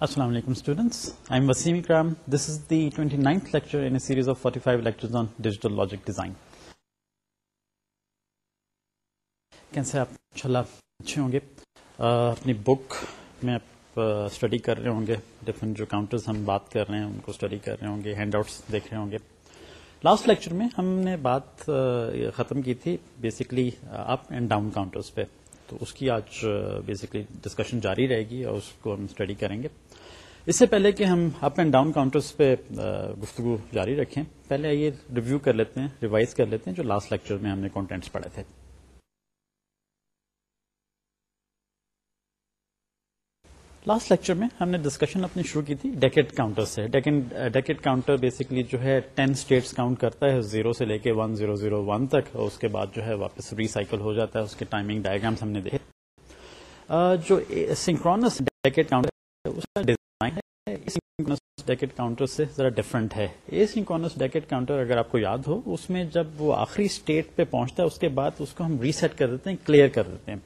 السلام علیکم students I am Waseem Ikram this is the twenty ninth lecture in series of forty five lecture on digital logic design کیسے آپ انشاءاللہ اچھے ہوں گے؟ اپنی بک میں آپ اسٹڈی کر رہے ہوں گے. ڈفرنٹ جو کاؤنٹرز ہم بات کر رہے ہیں، ان کو اسٹڈی کر رہے ہوں گے. ہینڈ آؤٹس دیکھ رہے ہوں گے. لاسٹ لیکچر میں ہم نے بات ختم کی تھی. Basically up and down counters پہ. تو اس کی آج بیسکلی ڈسکشن جاری رہے گی اور اس کو ہم اسٹڈی کریں گے۔ اس سے پہلے کہ ہم اپ اینڈ ڈاؤن کاؤنٹرس پہ گفتگو جاری رکھیں، پہلے آئیے ریویو کر لیتے ہیں ریوائز کر لیتے ہیں جو لاسٹ لیکچر میں ہم نے کانٹینٹس پڑھے تھے۔ لاسٹ لیکچر میں ہم نے ڈسکشن اپنی شروع کی تھی ڈیکٹ کاؤنٹر سے۔ ڈیکٹ کاؤنٹر بیسکلی جو ہے ٹین اسٹیٹس کاؤنٹ کرتا ہے زیرو سے لے کے ون زیرو زیرو ون تک۔ اور اس کے بعد جو ہے واپس ریسائکل ہو جاتا ہے۔ اس کے ٹائمنگ ڈائگرامس ہم نے دیکھے۔ جو سنکرونس ڈیکٹ کاؤنٹر اس کا ڈیزائن ہے۔ ڈیکٹ کاؤنٹر سے ذرا ڈفرنٹ ہے۔ اے سنکونس ڈیکٹ کاؤنٹر اگر آپ کو یاد ہو، اس میں جب وہ آخری اسٹیٹ پہ پہنچتا ہے، اس کے بعد اس کو ہم ریسیٹ کر دیتے ہیں کلیئر کر دیتے ہیں۔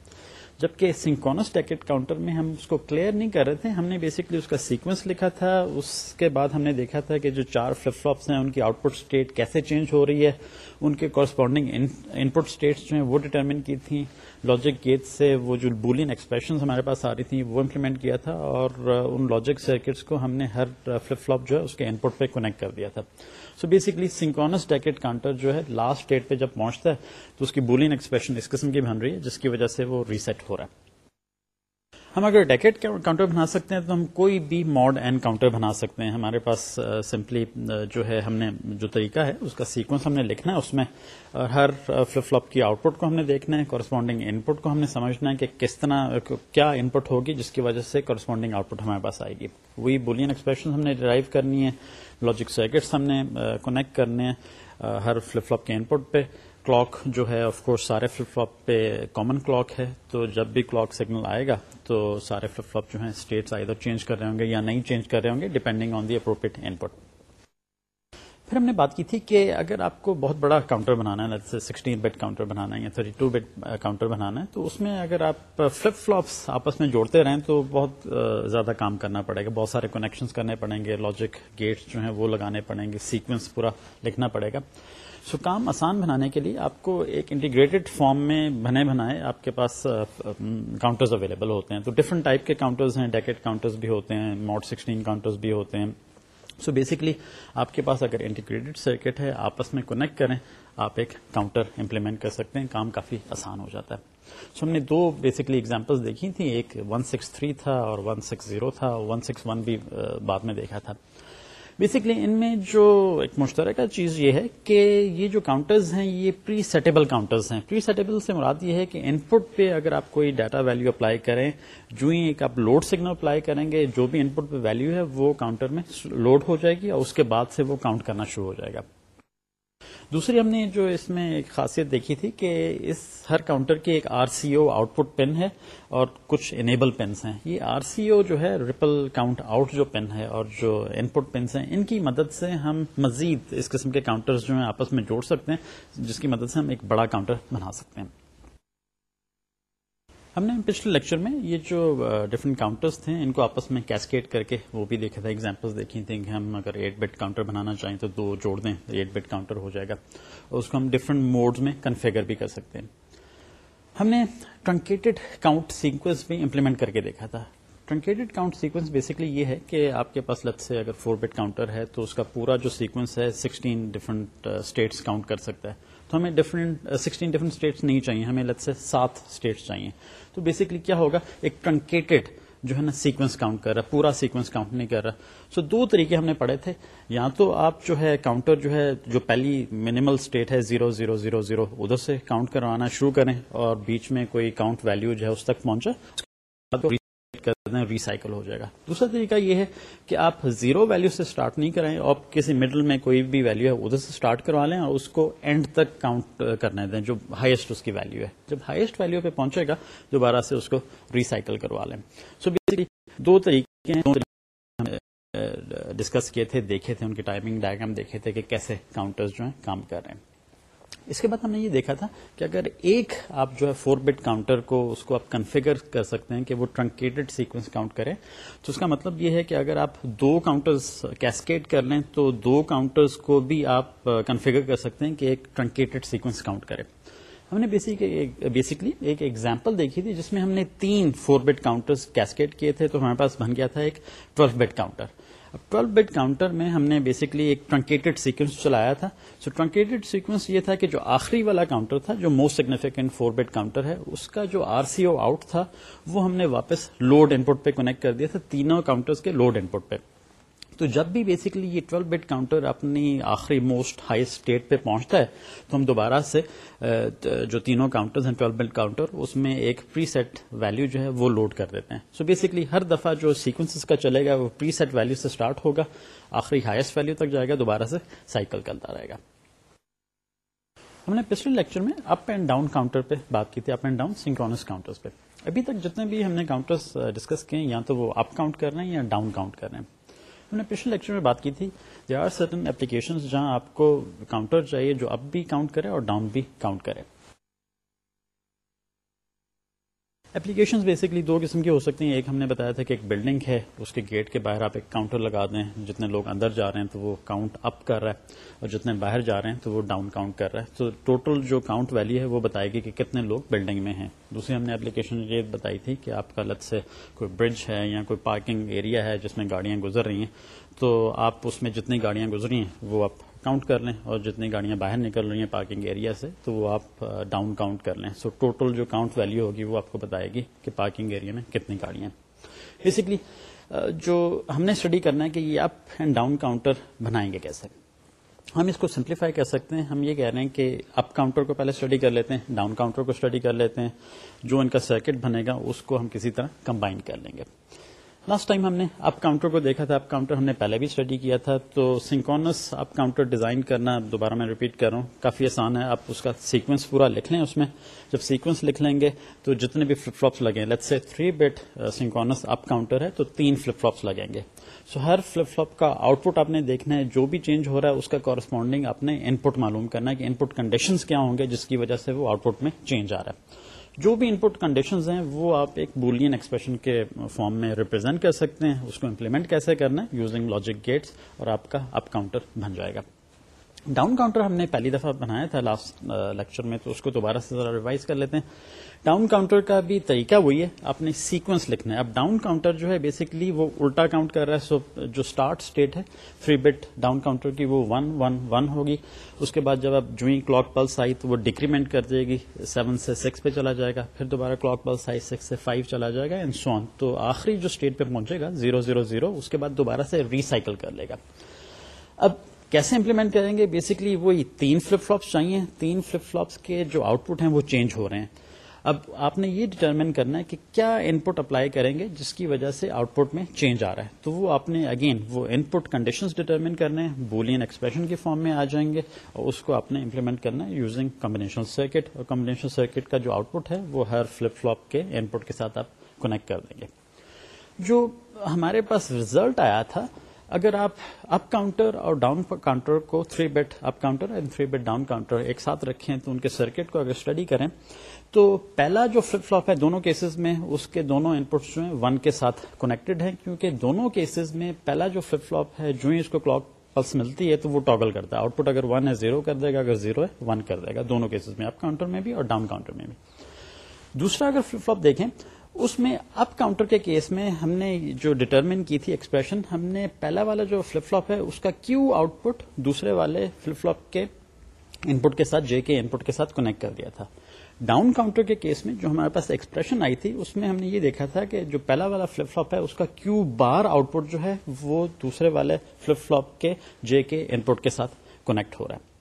جبکہ سنکونس ٹیکٹ کاؤنٹر میں ہم اس کو کلیئر نہیں کر رہے تھے، ہم نے بیسکلی اس کا سیکوینس لکھا تھا، اس کے بعد ہم نے دیکھا تھا کہ جو چار فلپ فلوپس ہیں، ان کی آؤٹ پٹ اسٹیٹ کیسے چینج ہو رہی ہے، ان کے کورسپونڈنگ ان پٹ اسٹیٹس جو ہیں وہ ڈٹرمن کی تھیں۔ لاجک گیٹ سے وہ جو بولین ایکسپریشن ہمارے پاس آ رہی تھیں، وہ امپلیمنٹ کیا تھا اور ان لاجک سرکٹس کو ہم نے ہر فلپ فلوپ جو ہے اس کے ان پٹ پہ کنیکٹ کر دیا تھا۔ سو بیسکلی سنکونس ڈیکٹ کاؤنٹر جو ہے لاسٹ ڈیٹ پہ جب پہنچتا ہے، تو اس کی بولین ایکسپریشن اس قسم کی بن رہی ہے، جس کی وجہ سے وہ ریسیٹ ہو رہا ہے۔ ہم اگر ڈیکٹ کاؤنٹر بنا سکتے ہیں تو ہم کوئی بھی موڈ اینڈ کاؤنٹر بنا سکتے ہیں۔ ہمارے پاس سمپلی جو ہے، ہم نے جو طریقہ ہے، اس کا سیکوینس ہم نے لکھنا ہے اس میں۔ ہر فلپ فلپ کی آؤٹ پٹ کو ہم نے دیکھنا ہے کورسپونڈنگ ان پٹ کو ہم نے سمجھنا ہے کہ کس طرح، کیا ان پٹ ہوگی، جس کی وجہ سے کورسپونڈنگ آؤٹ پٹ ہمارے پاس آئے گی۔ وہی بولین ایکسپریشن ہم نے ڈرائیو کرنی ہے لاجک سرکٹس ہم نے کنیکٹ کرنے ہیں ہر فلپ فلپ کے ان پٹ پہ۔ کلاک جو ہے آف کورس سارے فلپ فلپ پہ کامن کلاک ہے، تو جب بھی کلاک سگنل آئے گا، تو سارے فلپ فلپ جو ہیں اسٹیٹس آئی چینج کر رہے ہوں گے یا نہیں چینج کر رہے ہوں گے ڈیپینڈنگ آن دی اپروپریٹ ان پٹ پھر ہم نے بات کی تھی کہ اگر آپ کو بہت بڑا کاؤنٹر بنانا ہے سکسٹین بٹ کاؤنٹر بنانا ہے یا تھرٹی ٹو بٹ کاؤنٹر بنانا ہے، تو اس میں اگر آپ فلپ فلوپس آپس میں جوڑتے رہیں، تو بہت زیادہ کام کرنا پڑے گا، بہت سارے کنیکشنز کرنے پڑیں گے لاجک گیٹس جو ہیں وہ لگانے پڑیں گے سیکوینس پورا لکھنا پڑے گا. سو کام آسان بنانے کے لیے آپ کو ایک انٹیگریٹڈ فارم میں بنے بنائے آپ کے پاس کاؤنٹرز اویلیبل ہوتے ہیں تو ڈفرنٹ ٹائپ کے کاؤنٹرز ہیں ڈیکٹ کاؤنٹرز بھی ہوتے ہیں موڈ سکسٹین کاؤنٹرز بھی ہوتے ہیں. سو بیسکلی آپ کے پاس اگر انٹیگریٹڈ سرکٹ ہے، آپس میں کنیکٹ کریں، آپ ایک کاؤنٹر امپلیمنٹ کر سکتے ہیں، کام کافی آسان ہو جاتا ہے. سو ہم نے دو بیسکلی ایگزامپلس دیکھی تھیں، ایک ون سکس تھری تھا اور ون سکس زیرو تھا ون سکس ون بھی بعد میں دیکھا تھا. بیسکلی ان میں جو ایک مشترکہ چیز یہ ہے کہ یہ جو کاؤنٹرز ہیں، یہ پری سیٹیبل کاؤنٹرز ہیں۔ پری سیٹیبل سے مراد یہ ہے کہ ان پٹ پہ اگر آپ کوئی ڈاٹا ویلو اپلائی کریں، جو ہی ایک آپ لوڈ سگنل اپلائی کریں گے، جو بھی ان پٹ پہ ویلو ہے، وہ کاؤنٹر میں لوڈ ہو جائے گی اور اس کے بعد سے وہ کاؤنٹ کرنا شروع ہو جائے گا۔ دوسری ہم نے جو اس میں ایک خاصیت دیکھی تھی کہ اس ہر کاؤنٹر کی ایک R C O out put پن ہے اور کچھ انیبل پنس ہیں۔ یہ آر سی او جو ہے ریپل کاؤنٹ آؤٹ جو پن ہے اور جو ان پٹ پنس ہیں، ان کی مدد سے ہم مزید اس قسم کے کاؤنٹرز جو ہیں آپس میں جوڑ سکتے ہیں، جس کی مدد سے ہم ایک بڑا کاؤنٹر بنا سکتے ہیں۔ ہم نے پچھلے لیکچر میں یہ جو ڈفرنٹ کاؤنٹرز تھے، ان کو آپس میں کیسکیٹ کر کے وہ بھی دیکھا تھا ایگزامپلس دیکھی تھیں کہ ہم اگر ایٹ بٹ کاؤنٹر بنانا چاہیں تو دو جوڑ دیں ایٹ بٹ کاؤنٹر ہو جائے گا، اور اس کو ہم ڈفرنٹ موڈز میں کنفیگر بھی کر سکتے ہیں۔ ہم نے ٹرنکیٹڈ کاؤنٹ سیکوینس بھی امپلیمنٹ کر کے دیکھا تھا۔ ٹرنکیٹڈ کاؤنٹ سیکوینس بیسکلی یہ ہے کہ آپ کے پاس لت سے اگر فور بٹ کاؤنٹر ہے، تو اس کا پورا جو سیکوینس ہے سکسٹین ڈفرنٹ اسٹیٹس کاؤنٹ کر سکتا ہے۔ تو ہمیں ڈفرنٹ سکسٹین ڈفرنٹ اسٹیٹس نہیں چاہیے، ہمیں لت سے سات اسٹیٹس چاہیے۔ تو بیسکلی کیا ہوگا؟ ایک ٹرنکیٹڈ جو ہے نا سیکوینس کاؤنٹ کر رہا پورا سیکوینس کاؤنٹ نہیں کر رہا۔ سو so, دو طریقے ہم نے پڑھے تھے۔ یا تو آپ جو ہے کاؤنٹر جو ہے جو پہلی منیمل اسٹیٹ ہے زیرو زیرو زیرو زیرو ادھر سے کاؤنٹ کروانا شروع کریں اور بیچ میں کوئی کاؤنٹ ویلو جو ہے اس تک پہنچا۔ کر دیں ریسائکل ہو جائے گا۔ دوسرا طریقہ یہ ہے کہ آپ زیرو ویلو سے اسٹارٹ نہیں کریں اور کسی مڈل میں کوئی بھی ویلو ہے، ادھر سے اسٹارٹ کروا لیں اور اس کو اینڈ تک کاؤنٹ کرنے دیں، جو ہائیسٹ اس کی ویلو ہے۔ جب ہائیسٹ ویلو پہ پہنچے گا، دوبارہ سے اس کو ریسائکل کروا لیں۔ سو so بیسکلی دو طریقے ہیں ڈسکس کیے تھے، دیکھے تھے، ان کی ٹائمنگ ڈائگرام دیکھے تھے کہ کیسے کاؤنٹر جو ہیں کام کر رہے ہیں۔ اس کے بعد ہم نے یہ دیکھا تھا کہ اگر ایک آپ جو ہے فور بٹ کاؤنٹر کو اس کو آپ کنفیگر کر سکتے ہیں کہ وہ ٹرنکیٹڈ سیکوینس کاؤنٹ کرے، تو اس کا مطلب یہ ہے کہ اگر آپ دو کاؤنٹرز کیسکیٹ کر لیں تو دو کاؤنٹرز کو بھی آپ کنفیگر کر سکتے ہیں کہ ایک ٹرنکیٹڈ سیکوینس کاؤنٹ کرے۔ ہم نے بیسکلی ایک ایگزامپل دیکھی تھی جس میں ہم نے تین فور بٹ کاؤنٹر کیسکیٹ کیے تھے، تو ہمارے پاس بن گیا تھا ایک twelve bit counter twelve bit counter میں ہم نے بیسکلی ایک ٹرنکیٹڈ سیکوینس چلایا تھا۔ سو ٹرنکیٹڈ سیکوینس یہ تھا کہ جو آخری والا کاؤنٹر تھا، جو most significant four bit counter ہے، اس کا جو آر سی او آؤٹ تھا، وہ ہم نے واپس لوڈ ان پٹ پہ کنیکٹ کر دیا تھا، تینوں کاؤنٹر کے لوڈ ان پٹ پہ۔ تو جب بھی بیسکلی یہ 12 بٹ کاؤنٹر اپنی آخری موسٹ ہائی اسٹیٹ پہ پہنچتا ہے، تو ہم دوبارہ سے جو تینوں کاؤنٹر ہیں 12 بٹ کاؤنٹر، اس میں ایک پری سیٹ ویلو جو ہے، وہ لوڈ کر دیتے ہیں۔ سو so بیسکلی ہر دفعہ جو سیکوینس کا چلے گا، وہ پری سیٹ ویلو سے اسٹارٹ ہوگا، آخری ہائیسٹ ویلو تک جائے گا، دوبارہ سے سائیکل کرتا رہے گا۔ ہم نے پچھلے لیکچر میں اپ اینڈ ڈاؤن کاؤنٹر پہ بات کی تھی up and down synchronous counter پہ۔ ابھی تک جتنے بھی ہم نے کاؤنٹرس ڈسکس کیے یا تو وہ اپ کاؤنٹ کر رہے ہیں یا ڈاؤن کاؤنٹ کر رہے ہیں۔ ہم نے پچھلے لیکچر میں بات کی تھی دے آر سرٹن اپلیکیشن جہاں آپ کو کاؤنٹر چاہیے جو اپ بھی کاؤنٹ کرے اور ڈاؤن بھی کاؤنٹ کرے۔ اپلیکیشن بیسکلی دو قسم کی ہو سکتی ہیں۔ ایک ہم نے بتایا تھا کہ ایک بلڈنگ ہے، اس کے گیٹ کے باہر آپ ایک کاؤنٹر لگا دیں۔ جتنے لوگ اندر جا رہے ہیں تو وہ کاؤنٹ اپ کر رہا ہے، اور جتنے باہر جا رہے ہیں تو وہ ڈاؤن کاؤنٹ کر رہا ہے۔ تو ٹوٹل جو کاؤنٹ ویلی ہے وہ بتائے گی کہ کتنے لوگ بلڈنگ میں ہیں۔ دوسری ہم نے اپلیکیشن یہ بتائی تھی کہ آپ کا لت سے کوئی برج ہے یا کوئی پارکنگ ایریا ہے جس میں گاڑیاں گزر رہی ہیں، تو آپ اس میں جتنی گاڑیاں گزری ہیں وہ آپ کاؤنٹ کر لیں اور جتنی گاڑیاں باہر نکل رہی ہیں پارکنگ ایریا سے، تو وہ آپ ڈاؤن کاؤنٹ کر لیں۔ سو ٹوٹل جو کاؤنٹ ویلو ہوگی وہ آپ کو بتائے گی کہ پارکنگ ایریا میں کتنی گاڑیاں بیسکلی جو ہم نے اسٹڈی کرنا ہے کہ یہ اپ اینڈ ڈاؤن کاؤنٹر بنائیں گے کیسے۔ ہم اس کو سمپلیفائی کر سکتے ہیں۔ ہم یہ کہہ رہے ہیں کہ اپ کاؤنٹر کو پہلے اسٹڈی کر لیتے ہیں ڈاؤن کاؤنٹر کو اسٹڈی کر لیتے ہیں۔ جو ان کا سرکٹ بنے گا، اس کو ہم کسی طرح کمبائن کر لیں گے۔ لاسٹ ٹائم ہم نے اپ کاؤنٹر کو دیکھا تھا اپ کاؤنٹر ہم نے پہلے بھی اسٹڈی کیا تھا، تو سنکونس اپ کاؤنٹر ڈیزائن کرنا دوبارہ میں ریپیٹ کر رہا ہوں، کافی آسان ہے، آپ اس کا سیکوینس پورا لکھ لیں اس میں۔ جب سیکوینس لکھ لیں گے تو جتنے بھی فلپ فلوپس لگیں لیٹ سے three bit synchronous up counter ہے، تو تین فلپ فلوپس لگیں گے۔ سو ہر فلپ فلوپ کا آؤٹ پٹ آپ نے دیکھنا ہے، جو بھی چینج ہو رہا ہے، اس کا کورسپونڈنگ آپ نے ان پٹ معلوم کرنا ہے کہ ان پٹ کنڈیشنز کیا ہوں گے، جس کی وجہ سے وہ آؤٹ پٹ میں چینج آ رہا ہے۔ جو بھی ان پٹ کنڈیشنز ہیں، وہ آپ ایک بولین ایکسپریشن کے فارم میں ریپرزینٹ کر سکتے ہیں، اس کو امپلیمنٹ کیسے کرنا ہے؟ یوزنگ لاجک گیٹس اور آپ کا اپ کاؤنٹر بن جائے گا۔ ڈاؤن کاؤنٹر ہم نے پہلی دفعہ بنایا تھا لاسٹ لیکچر uh, میں، تو اس کو دوبارہ سے ذرا ریوائز کر لیتے ہیں۔ ڈاؤن کاؤنٹر کا بھی طریقہ وہی ہے، آپ نے سیکوینس لکھنا ہے۔ اب ڈاؤن کاؤنٹر جو ہے بیسکلی وہ الٹا کاؤنٹ کر رہا ہے سو جو اسٹارٹ اسٹیٹ ہے تھری بٹ ڈاؤن کاؤنٹر کی، وہ ون ون ون ہوگی۔ اس کے بعد جب آپ جو ہی کلاک پلس آئی، تو وہ ڈیکریمنٹ کر دے گی سیون سے سکس پہ چلا جائے گا۔ پھر دوبارہ کلاک پلس آئی سکس سے فائیو چلا جائے گا اینڈ سون تو آخری جو اسٹیٹ پہ پہنچے گا زیرو زیرو زیرو اس کے بعد دوبارہ سے ریسائکل کر لے گا۔ اب کیسے امپلیمنٹ کریں گے؟ بیسکلی وہی تین فلپ فلوپس چاہیے۔ تین فلپ فلوپس کے جو آؤٹ پٹ ہیں وہ چینج ہو رہے ہیں۔ اب آپ نے یہ ڈیٹرمن کرنا ہے کہ کیا ان پٹ اپلائی کریں گے جس کی وجہ سے آؤٹ پٹ میں چینج آ رہا ہے۔ تو وہ آپ نے اگین وہ ان پٹ کنڈیشن ڈیٹرمن کرنے ہیں۔ بولین ایکسپریشن کے فارم میں آ جائیں گے اور اس کو آپ نے امپلیمنٹ کرنا ہے یوزنگ کمبنیشن سرکٹ اور کمبنیشن سرکٹ کا جو آؤٹ پٹ ہے وہ ہر فلپ فلوپ کے ان پٹ کے ساتھ آپ کنیکٹ کر دیں گے۔ جو ہمارے پاس ریزلٹ آیا تھا اگر آپ اپ کاؤنٹر اور ڈاؤن کاؤنٹر کو three bit up counter and three bit down counter ایک ساتھ رکھیں تو ان کے سرکٹ کو اگر اسٹڈی کریں تو پہلا جو فلپ فلوپ ہے دونوں کیسز میں اس کے دونوں ان پٹس جو ہیں ون کے ساتھ کنیکٹڈ ہیں کیونکہ دونوں کیسز میں پہلا جو فلپ فلوپ ہے جو ہی اس کو کلاک پلس ملتی ہے تو وہ ٹاگل کرتا ہے۔ آؤٹ پٹ اگر ون ہے زیرو کر دے گا، اگر زیرو ہے ون کر دے گا۔ دونوں کیسز میں اپ کاؤنٹر میں بھی اور ڈاؤن کاؤنٹر میں بھی۔ دوسرا اگر فلپ فلوپ دیکھیں اس میں اپ کاؤنٹر کے کیس میں ہم نے جو ڈٹرمن کی تھی ایکسپریشن ہم نے پہلا والا جو فلپ فلوپ ہے، اس کا کیو آؤٹ پٹ دوسرے والے فلپ فلوپ کے ان پٹ کے ساتھ جے کے ان پٹ کے ساتھ کنیکٹ کر دیا تھا۔ ڈاؤن کاؤنٹر کے کیس میں جو ہمارے پاس ایکسپریشن آئی تھی، اس میں ہم نے یہ دیکھا تھا کہ جو پہلا والا فلپ فلوپ ہے، اس کا کیو بار آؤٹ پٹ جو ہے، وہ دوسرے والے فلپ فلوپ کے جے کے ان پٹ کے ساتھ کنیکٹ ہو رہا ہے۔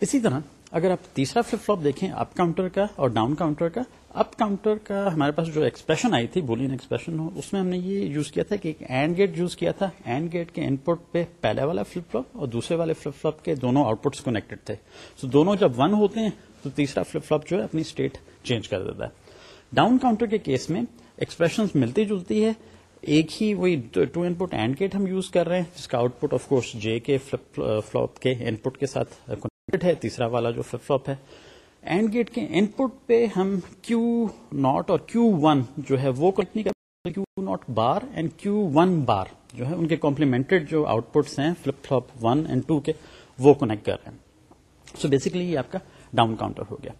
اسی طرح اگر آپ تیسرا فلپ فلوپ دیکھیں، اپ کاؤنٹر کا اور ڈاؤن کاؤنٹر کا، اپ کاؤنٹر کا ہمارے پاس جو ایکسپریشن آئی تھی بولین ایکسپریشن، اس میں ہم نے یہ یوز کیا تھا کہ ایک اینڈ گیٹ یوز کیا تھا۔ اینڈ گیٹ کے ان پٹ پہ پہلے والا فلپ فلوپ اور دوسرے والے فلپ فلوپ کے دونوں آؤٹ پٹس کنیکٹڈ تھے۔ سو so دونوں جب ون ہوتے ہیں، تو تیسرا فلپ فلوپ جو ہے اپنی اسٹیٹ چینج کر دیتا ہے۔ ڈاؤن کاؤنٹر کے کیس میں ایکسپریشن ملتی جلتی ہے۔ ایک ہی وہی two input and gate ہم یوز کر رہے ہیں، جس کا output of course J K flip flop کے ان پٹ کے ساتھ گیٹ ہے، تیسرا والا جو فلپ فلوپ ہے۔ اینڈ گیٹ کے ان پٹ پہ ہم کیو ناٹ اور کیو ون جو ہے وہ کنیکٹ نہیں Q not bar and Q one bar جو ہے، ان کے کمپلیمنٹڈ جو آؤٹ پٹس ہیں flip flop one and two کے، وہ کنیکٹ کر رہے ہیں۔ سو بیسکلی یہ آپ کا ڈاؤن کاؤنٹر ہو گیا۔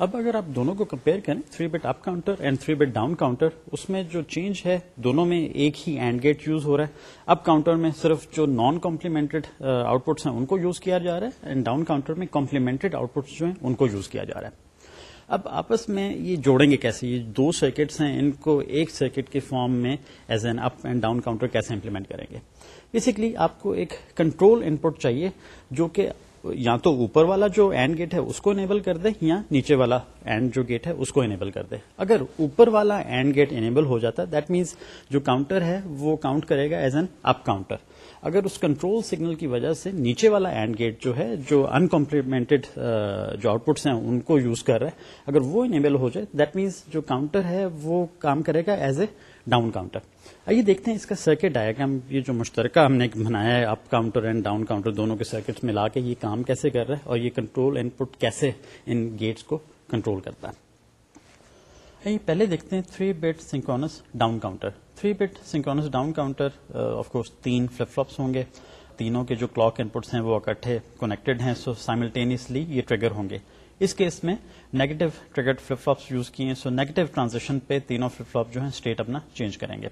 اب اگر آپ دونوں کو کمپیئر کریں three bit up counter and three bit down counter اس میں جو چینج ہے، دونوں میں ایک ہی اینڈ گیٹ یوز ہو رہا ہے۔ اپ کاؤنٹر میں صرف جو نان کمپلیمنٹڈ آؤٹ پٹس ہیں، ان کو یوز کیا جا رہا ہے اینڈ ڈاؤن کاؤنٹر میں کمپلیمنٹڈ آؤٹ پٹس جو ہیں، ان کو یوز کیا جا رہا ہے۔ اب آپس میں یہ جوڑیں گے کیسے؟ یہ دو سرکٹس ہیں، ان کو ایک سرکٹ کے فارم میں as an up and down counter کیسے امپلیمنٹ کریں گے؟ بیسکلی آپ کو ایک کنٹرول ان پٹ چاہیے، جو کہ یا تو اوپر والا جو اینڈ گیٹ ہے اس کو انیبل کر دے، یا نیچے والا اینڈ جو گیٹ ہے اس کو انیبل کر دے۔ اگر اوپر والا اینڈ گیٹ انیبل ہو جاتا ہے دیٹ مینس جو کاؤنٹر ہے وہ کاؤنٹ کرے گا ایز این اپ کاؤنٹر اگر اس کنٹرول سگنل کی وجہ سے نیچے والا اینڈ گیٹ جو ہے، جو انکمپلیمنٹڈ جو آؤٹ پٹس ہیں، ان کو یوز کر رہا ہے، اگر وہ انیبل ہو جائے دیٹ مینس جو کاؤنٹر ہے وہ کام کرے گا ایز اے ڈاؤن کاؤنٹر آئیے دیکھتے ہیں اس کا سرکٹ ڈائگرام یہ جو مشترکہ ہم نے بنایا ہے up counter and down counter دونوں کے سرکٹ ملا کے یہ کام کیسے کر رہا ہے اور یہ کنٹرول ان پٹ کیسے ان گیٹس کو کنٹرول کرتا ہے؟ پہلے دیکھتے ہیں three bit synchronous down counter three bit synchronous down counter of course تین فلپ فلپس ہوں گے۔ تینوں کے جو کلاک ان پٹس ہیں وہ اکٹھے کنیکٹڈ ہیں سو سائملٹینیسلی یہ ٹریگر ہوں گے۔ اس کیس میں negative triggered flip flops use کیے ہیں سو نیگیٹو ٹرانزیکشن پہ تینوں فلپ فلاپ جو ہیں اسٹیٹ اپنا چینج کریں گے۔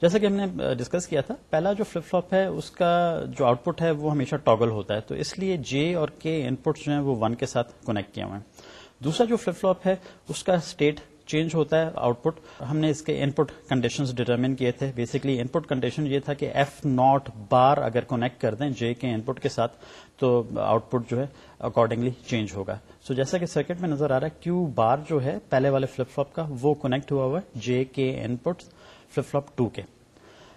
جیسا کہ ہم نے ڈسکس کیا تھا، پہلا جو فلپ فلاپ ہے اس کا جو آؤٹ پٹ ہے وہ ہمیشہ ٹاگل ہوتا ہے، تو اس لیے جے اور کے ان پٹ جو ہیں وہ ون کے ساتھ کنیکٹ کیا ہوئے ہیں۔ دوسرا جو فلپ فلاپ ہے اس کا اسٹیٹ چینج ہوتا ہے آؤٹ پٹ ہم نے اس کے ان پٹ کنڈیشن ڈیٹرمن کیے تھے. بیسکلی ان پٹ کنڈیشن یہ تھا کہ ایف ناٹ بار اگر کونیکٹ کر دیں جے کے ان پٹ کے ساتھ، تو آؤٹ پٹ جو ہے اکارڈنگلی چینج ہوگا. سو so جیسا کہ سرکٹ میں نظر آ رہا ہے کیو بار جو ہے، پہلے والے فلپ فلپ کا، وہ کونیکٹ ہوا ہوا ہے J K input flip flop two کے.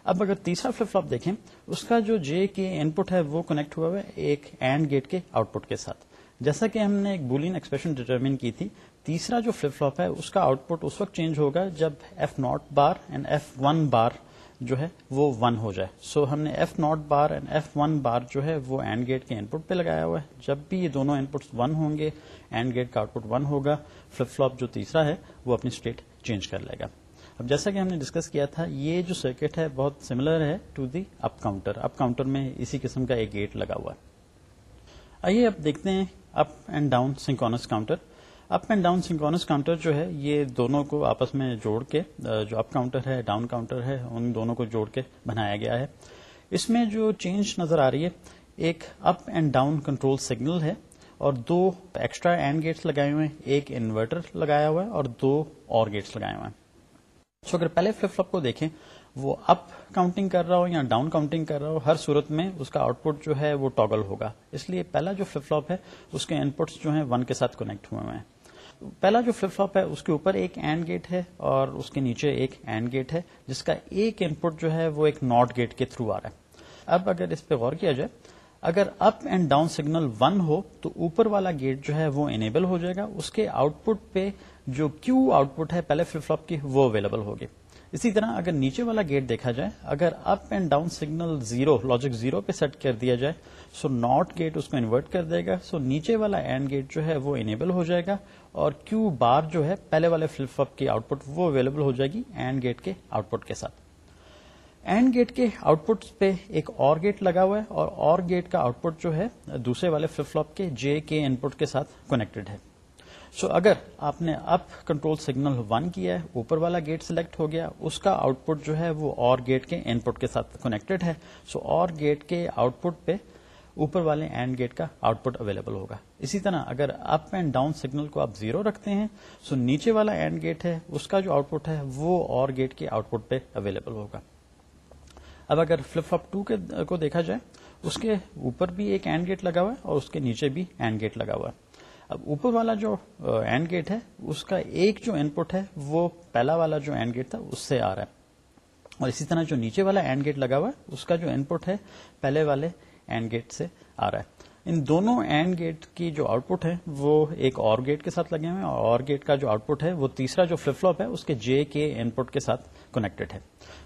اب اگر تیسرا فلپ فلپ دیکھیں، اس کا جو جے کے ان پٹ ہے، وہ کنیکٹ ہوا ہوا ہے ایک اینڈ گیٹ کے آؤٹ پٹ کے ساتھ. جیسا کہ ہم نے ایک بولین ایکسپریشن ڈیٹرمن کی تھی تیسرا جو فلپ فلپ ہے اس کا آؤٹ پٹ اس وقت چینج ہوگا جب F not bar and F one bar جو ہے وہ ون ہو جائے۔ سو so, ہم نے F not bar and F one bar جو ہے وہ اینڈ گیٹ کے ان پٹ پہ لگایا ہوا ہے۔ جب بھی یہ دونوں ان پٹس ون ہوں گے اینڈ گیٹ کا آؤٹ پٹ ون ہوگا۔ فلپ فلپ جو تیسرا ہے وہ اپنی اسٹیٹ چینج کر لے گا۔ اب جیسا کہ ہم نے ڈسکس کیا تھا یہ جو سرکٹ ہے بہت سملر ہے to the up counter up counter میں اسی قسم کا ایک گیٹ لگا ہوا ہے۔ آئیے اب دیکھتے ہیں up and down synchronous counter up and down synchronous counter جو ہے، یہ دونوں کو آپس میں جوڑ کے جو اپ کاؤنٹر ہے، ڈاؤن کاؤنٹر ہے، ان دونوں کو جوڑ کے بنایا گیا ہے۔ اس میں جو چینج نظر آ رہی ہے، ایک up and down control signal ہے اور دو ایکسٹرا اینڈ گیٹس لگائے ہوئے ہیں۔ ایک انورٹر لگایا ہوا ہے اور دو اور گیٹس لگائے ہوئے ہیں۔ سو اگر پہلے فلپ فلپ کو دیکھیں، وہ اپ کاؤنٹنگ کر رہا ہو یا ڈاؤن کاؤنٹنگ کر رہا ہو، ہر صورت میں اس کا آؤٹ پٹ جو ہے وہ ٹاگل ہوگا۔ اس لیے پہلا جو فلپ فلپ ہے، اس کے ان پٹس جو ہیں، ون کے ساتھ کنیکٹ ہوئے ہیں۔ پہلا جو فلپ فلپ ہے، اس کے اوپر ایک اینڈ گیٹ ہے اور اس کے نیچے ایک اینڈ گیٹ ہے، جس کا ایک ان پٹ جو ہے وہ ایک ناٹ گیٹ کے تھرو آ رہا ہے۔ اب اگر اس پہ غور کیا جائے، اگر up and down signal one ہو، تو اوپر والا گیٹ جو ہے وہ انیبل ہو جائے گا۔ اس کے آؤٹ پٹ پہ جو کیو آؤٹ پٹ ہے، پہلے فلپ فلپ کی، وہ اویلیبل ہوگی۔ اسی طرح اگر نیچے والا گیٹ دیکھا جائے، اگر up and down signal zero logic zero پہ سیٹ کر دیا جائے سو ناٹ گیٹ اس کو انورٹ کر دے گا سو نیچے والا اینڈ گیٹ جو ہے وہ انیبل ہو جائے گا، اور کیو بار جو ہے پہلے والے فلپ فلپ کی آؤٹ پٹ وہ اویلیبل ہو جائے گی اینڈ گیٹ کے آؤٹ پٹ کے ساتھ۔ اینڈ گیٹ کے آؤٹ پٹ پہ ایک اور گیٹ لگا ہوا ہے، اور اور گیٹ کا آؤٹ پٹ جو ہے دوسرے والے فلپ فلپ کے جے کے ان پٹ کے ساتھ کنیکٹڈ ہے۔ سو اگر آپ نے اپ کنٹرول سگنل ون کیا ہے، اوپر والا گیٹ سلیکٹ ہو گیا، اس کا آؤٹ پٹ جو ہے وہ اور گیٹ کے ان پٹ کے ساتھ کنیکٹڈ ہے. سو اور گیٹ کے آؤٹ پٹ پہ اوپر والے اینڈ گیٹ کا آؤٹ پٹ اویلیبل ہوگا. اسی طرح اگر اپ اینڈ ڈاؤن سگنل کو آپ زیرو رکھتے ہیں سو نیچے والا اینڈ گیٹ ہے، اس کا جو آؤٹ پٹ ہے وہ اور گیٹ کے آؤٹ پٹ پہ اویلیبل ہوگا. اب اگر فلپ فلپ ٹو کو دیکھا جائے، اس کے اوپر بھی ایک اینڈ گیٹ لگا ہوا ہے اور اس کے نیچے بھی اینڈ گیٹ لگا ہوا ہے. اب اوپر والا جو اینڈ گیٹ ہے، اس کا ایک جو ان پٹ ہے، وہ پہلا والا جو اینڈ گیٹ تھا، اس سے آ رہا ہے۔ اور اسی طرح جو نیچے والا اینڈ گیٹ لگا ہوا ہے، اس کا جو ان پٹ ہے، پہلے والے اینڈ گیٹ سے آ رہا ہے۔ ان دونوں اینڈ گیٹ کی جو آؤٹ پٹ ہے، وہ ایک اور گیٹ کے ساتھ لگے ہوئے ہیں اور گیٹ کا جو آؤٹ پٹ ہے، وہ تیسرا جو فلپ فلوپ ہے، اس کے جے کے ان پٹ کے ساتھ کنیکٹڈ ہے۔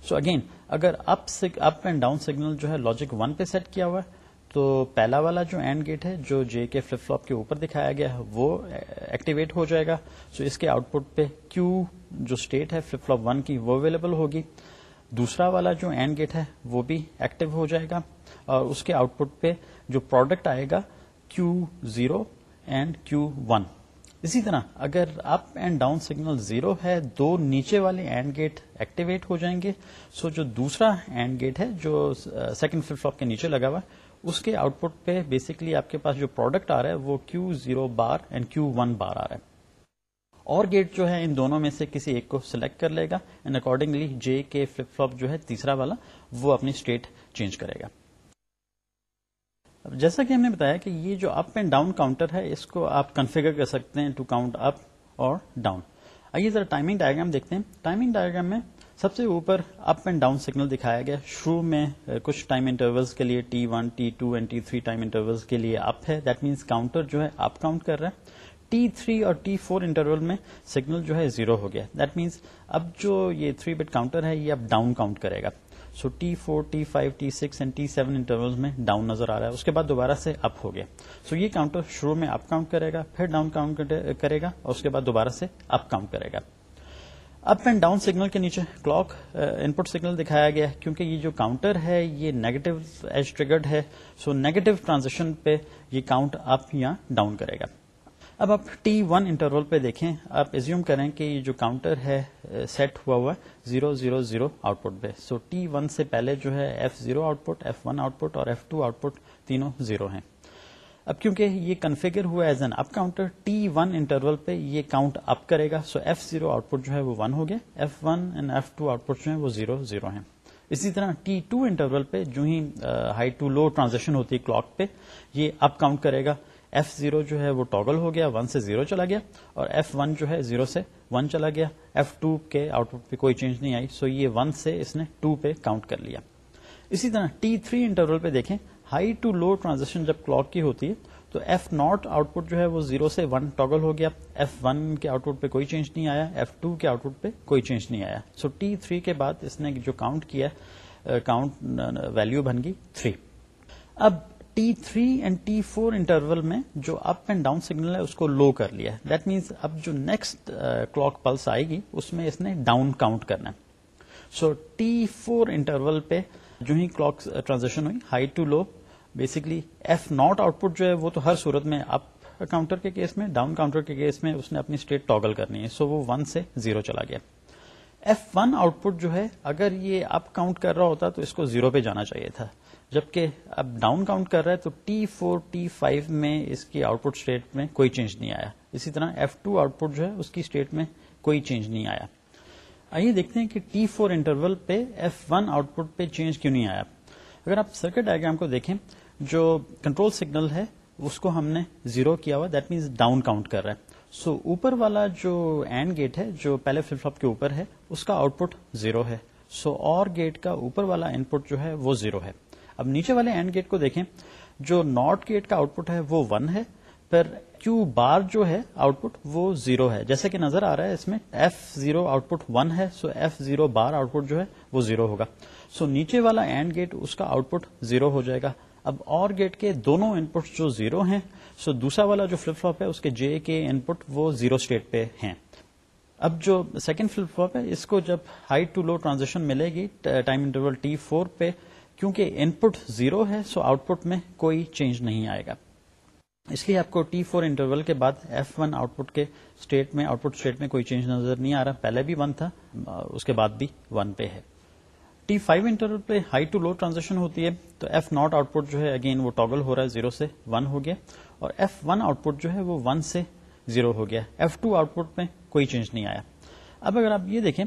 سو اگین اگر up up and down signal جو ہے لاجک ون پہ سیٹ کیا ہوا ہے تو پہلا والا جو اینڈ گیٹ ہے، جو جے کے فلپ فلوپ کے اوپر دکھایا گیا ہے، وہ ایکٹیویٹ ہو جائے گا. سو اس کے آؤٹ پٹ پہ کیو جو اسٹیٹ ہے فلپ فلوپ ون کی، وہ اویلیبل ہوگی. دوسرا والا جو اینڈ گیٹ ہے، وہ بھی ایکٹیو ہو جائے گا. اور اس کے آؤٹ پٹ پہ جو پروڈکٹ آئے گا Q zero and Q one اسی طرح، اگر up and down signal zero ہے، دو نیچے والے اینڈ گیٹ ایکٹیویٹ ہو جائیں گے. سو جو دوسرا اینڈ گیٹ ہے، جو سیکنڈ فلپ فلوپ کے نیچے لگا ہوا اس کے آؤٹ پٹ پہ بیسکلی آپ کے پاس جو پروڈکٹ آ رہا ہے وہ Q zero bar and Q one bar آ رہا ہے۔ اور گیٹ جو ہے ان دونوں میں سے کسی ایک کو سلیکٹ کر لے گا and accordingly J K flip flop جو ہے تیسرا والا وہ اپنی اسٹیٹ چینج کرے گا۔ جیسا کہ ہم نے بتایا کہ یہ جو اپ اینڈ ڈاؤن کاؤنٹر ہے اس کو آپ کنفیگر کر سکتے ہیں ٹو کاؤنٹ اپ اور ڈاؤن آئیے ذرا ٹائمنگ ڈائگرام دیکھتے ہیں۔ ٹائمنگ ڈائگرام میں سب سے اوپر اپ اینڈ ڈاؤن سگنل دکھایا گیا۔ شروع میں کچھ ٹائم انٹرولس کے لیے T one T two and T three time intervals کے لیے اپ ہے۔ دیٹ مینس کاؤنٹر جو ہے اپ کاؤنٹ کر رہا ہے۔ ٹی تھری اور ٹی فور انٹرول میں سگنل جو ہے زیرو ہو گیا۔ دیٹ مینس اب جو یہ تھری بٹ کاؤنٹر ہے، یہ اب ڈاؤن کاؤنٹ کرے گا۔ So T four T five T six and T seven interval میں ڈاؤن نظر آ رہا ہے۔ اس کے بعد دوبارہ سے اپ ہو گیا۔ سو یہ کاؤنٹر شروع میں اپ کاؤنٹ کرے گا، پھر ڈاؤن کاؤنٹ کرے گا اور اس کے بعد دوبارہ سے اپ کاؤنٹ کرے گا۔ اپ اینڈ ڈاؤن سگنل کے نیچے کلاک ان پٹ سگنل دکھایا گیا ہے کیونکہ یہ جو کاؤنٹر ہے، یہ نیگیٹو ایج ٹریگرڈ ہے سو نیگیٹو ٹرانزیکشن پہ یہ کاؤنٹ اپ یا ڈاؤن کرے گا۔ اب آپ ٹی ون انٹرول پہ دیکھیں آپ ایزیوم کریں کہ یہ جو کاؤنٹر ہے سیٹ ہوا ہوا zero zero zero output پہ۔ سو ٹی ون سے پہلے جو ہے F zero output F one output اور ایف ٹو آؤٹ پٹ تینوں زیرو ہیں۔ اب کیونکہ یہ کنفیگر ہوا as an up counter T one interval پہ یہ کاؤنٹ اپ کرے گا. So F zero output جو ہے وہ ون ہو گیا. F one and F two output جو ہے وہ زیرو زیرو ہیں. اسی طرح ٹی ٹو انٹرول پہ جو ہی ہائی ٹو لو ٹرانزیکشن ہوتی ہے کلاک پہ، یہ اپ کاؤنٹ کرے گا. ایف زیرو جو ہے وہ ٹاگل ہو گیا. ون سے زیرو چلا گیا. اور ایف ون جو ہے زیرو سے ون چلا گیا. ایف ٹو کے آؤٹ پٹ پہ کوئی چینج نہیں آئی. سو یہ ون سے اس نے ٹو پہ کاؤنٹ کر لیا. اسی طرح ٹی تھری انٹرول پہ دیکھیں. ہائی ٹو لو ٹرانزیکشن جب کلاک کی ہوتی ہے، تو ایف ناٹ آؤٹ پٹ جو ہے وہ زیرو سے ون ٹاگل ہو گیا۔ ایف ون کے آؤٹ پٹ پہ کوئی چینج نہیں آیا، ایف ٹو کے آؤٹ پٹ پہ کوئی چینج نہیں آیا۔ سو ٹی تھری کے بعد اس نے جو کاؤنٹ کیا، کاؤنٹ ویلو بن گئی تھری۔ اب T three and T four interval میں جو اپ اینڈ ڈاؤن سگنل ہے، اس کو لو کر لیا۔ دیٹ مینس اب جو نیکسٹ کلاک پلس آئے گی، اس میں اس نے ڈاؤن کاؤنٹ کرنا۔ ہے سو ٹی فور انٹرول پہ جو ہی کلاک ٹرانزیکشن ہوئی، high to low basically F not output جو ہے وہ تو ہر صورت میں اپ کاؤنٹر کے کیس میں ڈاؤن کاؤنٹر کے کیس میں اس نے اپنی اسٹیٹ ٹاگل کرنی ہے. سو وہ ون سے زیرو چلا گیا. ایف ون آؤٹ پٹ جو ہے، اگر یہ اپ کاؤنٹ کر رہا ہوتا تو اس کو زیرو پہ جانا چاہیے تھا. جبکہ اب ڈاؤن کاؤنٹ کر رہا ہے تو ٹی فور ٹی فائیو میں اس کی آؤٹ پٹ اسٹیٹ میں کوئی چینج نہیں آیا. اسی طرح ایف ٹو آؤٹ پٹ جو ہے، اس کی اسٹیٹ میں کوئی چینج نہیں آیا. آئیے دیکھتے ہیں کہ ٹی فور انٹرول پہ ایف ون آؤٹ پٹ پہ چینج کیوں نہیں آیا. اگر آپ سرکٹ ڈائگرام کو دیکھیں جو کنٹرول سگنل ہے اس کو ہم نے زیرو کیا ہوا دیٹ مینس ڈاؤن کاؤنٹ کر رہا ہے. سو so, اوپر والا جو اینڈ گیٹ ہے جو پہلے فلپ فلپ کے اوپر ہے اس کا آؤٹ پٹ زیرو ہے. سو so, اور گیٹ کا اوپر والا ان پٹ جو ہے وہ زیرو ہے. اب نیچے والے اینڈ گیٹ کو دیکھیں. جو ناٹ گیٹ کا آؤٹ پٹ ہے وہ ون ہے. پر کیو بار جو ہے آؤٹ پٹ وہ زیرو ہے. جیسے کہ نظر آ رہا ہے اس میں F zero output one ہے so F zero bar output جو ہے وہ زیرو ہوگا. سو نیچے والا اینڈ گیٹ اس کا آؤٹ پٹ زیرو ہو جائے گا. اب اور گیٹ کے دونوں ان پٹ جو زیرو ہیں سو دوسرا والا جو فلپ فلوپ ہے، اس کے جے کے ان پٹ وہ زیرو اسٹیٹ پہ ہیں۔ اب جو سیکنڈ فلپ فلوپ ہے، اس کو جب ہائی ٹو لو ٹرانزیکشن ملے گی ٹائم انٹرول ٹی فور پہ، کیونکہ ان پٹ زیرو ہے سو آؤٹ پٹ میں کوئی چینج نہیں آئے گا۔ اس لیے آپ کو ٹی فور انٹرول کے بعد ایف ون آؤٹ پٹ کے اسٹیٹ میں آؤٹ پٹ اسٹیٹ میں کوئی چینج نظر نہیں آ رہا۔ پہلے بھی ون تھا اس کے بعد بھی ون پہ ہے۔ ٹی فائیو انٹرول پہ ہائی ٹو لو ٹرانزیکشن ہوتی ہے، تو ایف ناٹ آؤٹ پٹ جو ہے اگین وہ ٹاگل ہو رہا ہے زیرو سے ون ہو گیا۔ اور ایف ون آؤٹ پٹ جو ہے، وہ ون سے زیرو ہو گیا۔ ایف ٹو آؤٹ پٹ میں کوئی چینج نہیں آیا۔ اب اگر آپ یہ دیکھیں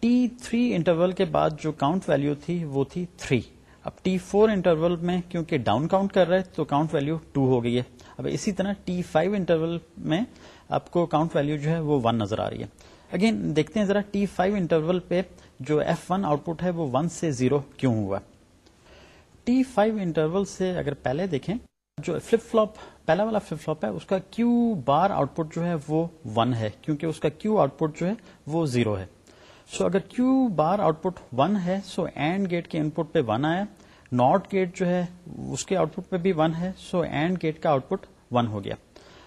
ٹی تھری انٹرول کے بعد جو کاؤنٹ ویلو تھی، وہ تھی تھری اب ٹی فور انٹرول میں کیونکہ ڈاؤن کاؤنٹ کر رہے، تو کاؤنٹ ویلو ٹو ہو گئی ہے۔ اب اسی طرح ٹی فائیو انٹرول میں آپ کو کاؤنٹ ویلو جو ہے، وہ ون نظر آ رہی ہے۔ اگین دیکھتے ہیں ذرا ٹی فائیو انٹرول پہ جو ایف ون آؤٹ پٹ ہے وہ ون سے زیرو کیوں ہوا؟ ٹی فائیو انٹرول سے اگر پہلے دیکھیں، جو فلپ فلوپ پہلا والا فلپ فلوپ ہے، اس کا کیو بار آؤٹ پٹ جو ہے وہ ون ہے، کیونکہ اس کا کیو آؤٹ پٹ جو ہے وہ زیرو ہے۔ سو اگر کیو بار آؤٹ پٹ ون ہے سو اینڈ گیٹ کے ان پٹ پہ ون آیا۔ ناٹ گیٹ جو ہے، اس کے آؤٹ پٹ پہ بھی ون ہے سو اینڈ گیٹ کا آؤٹ پٹ ون ہو گیا۔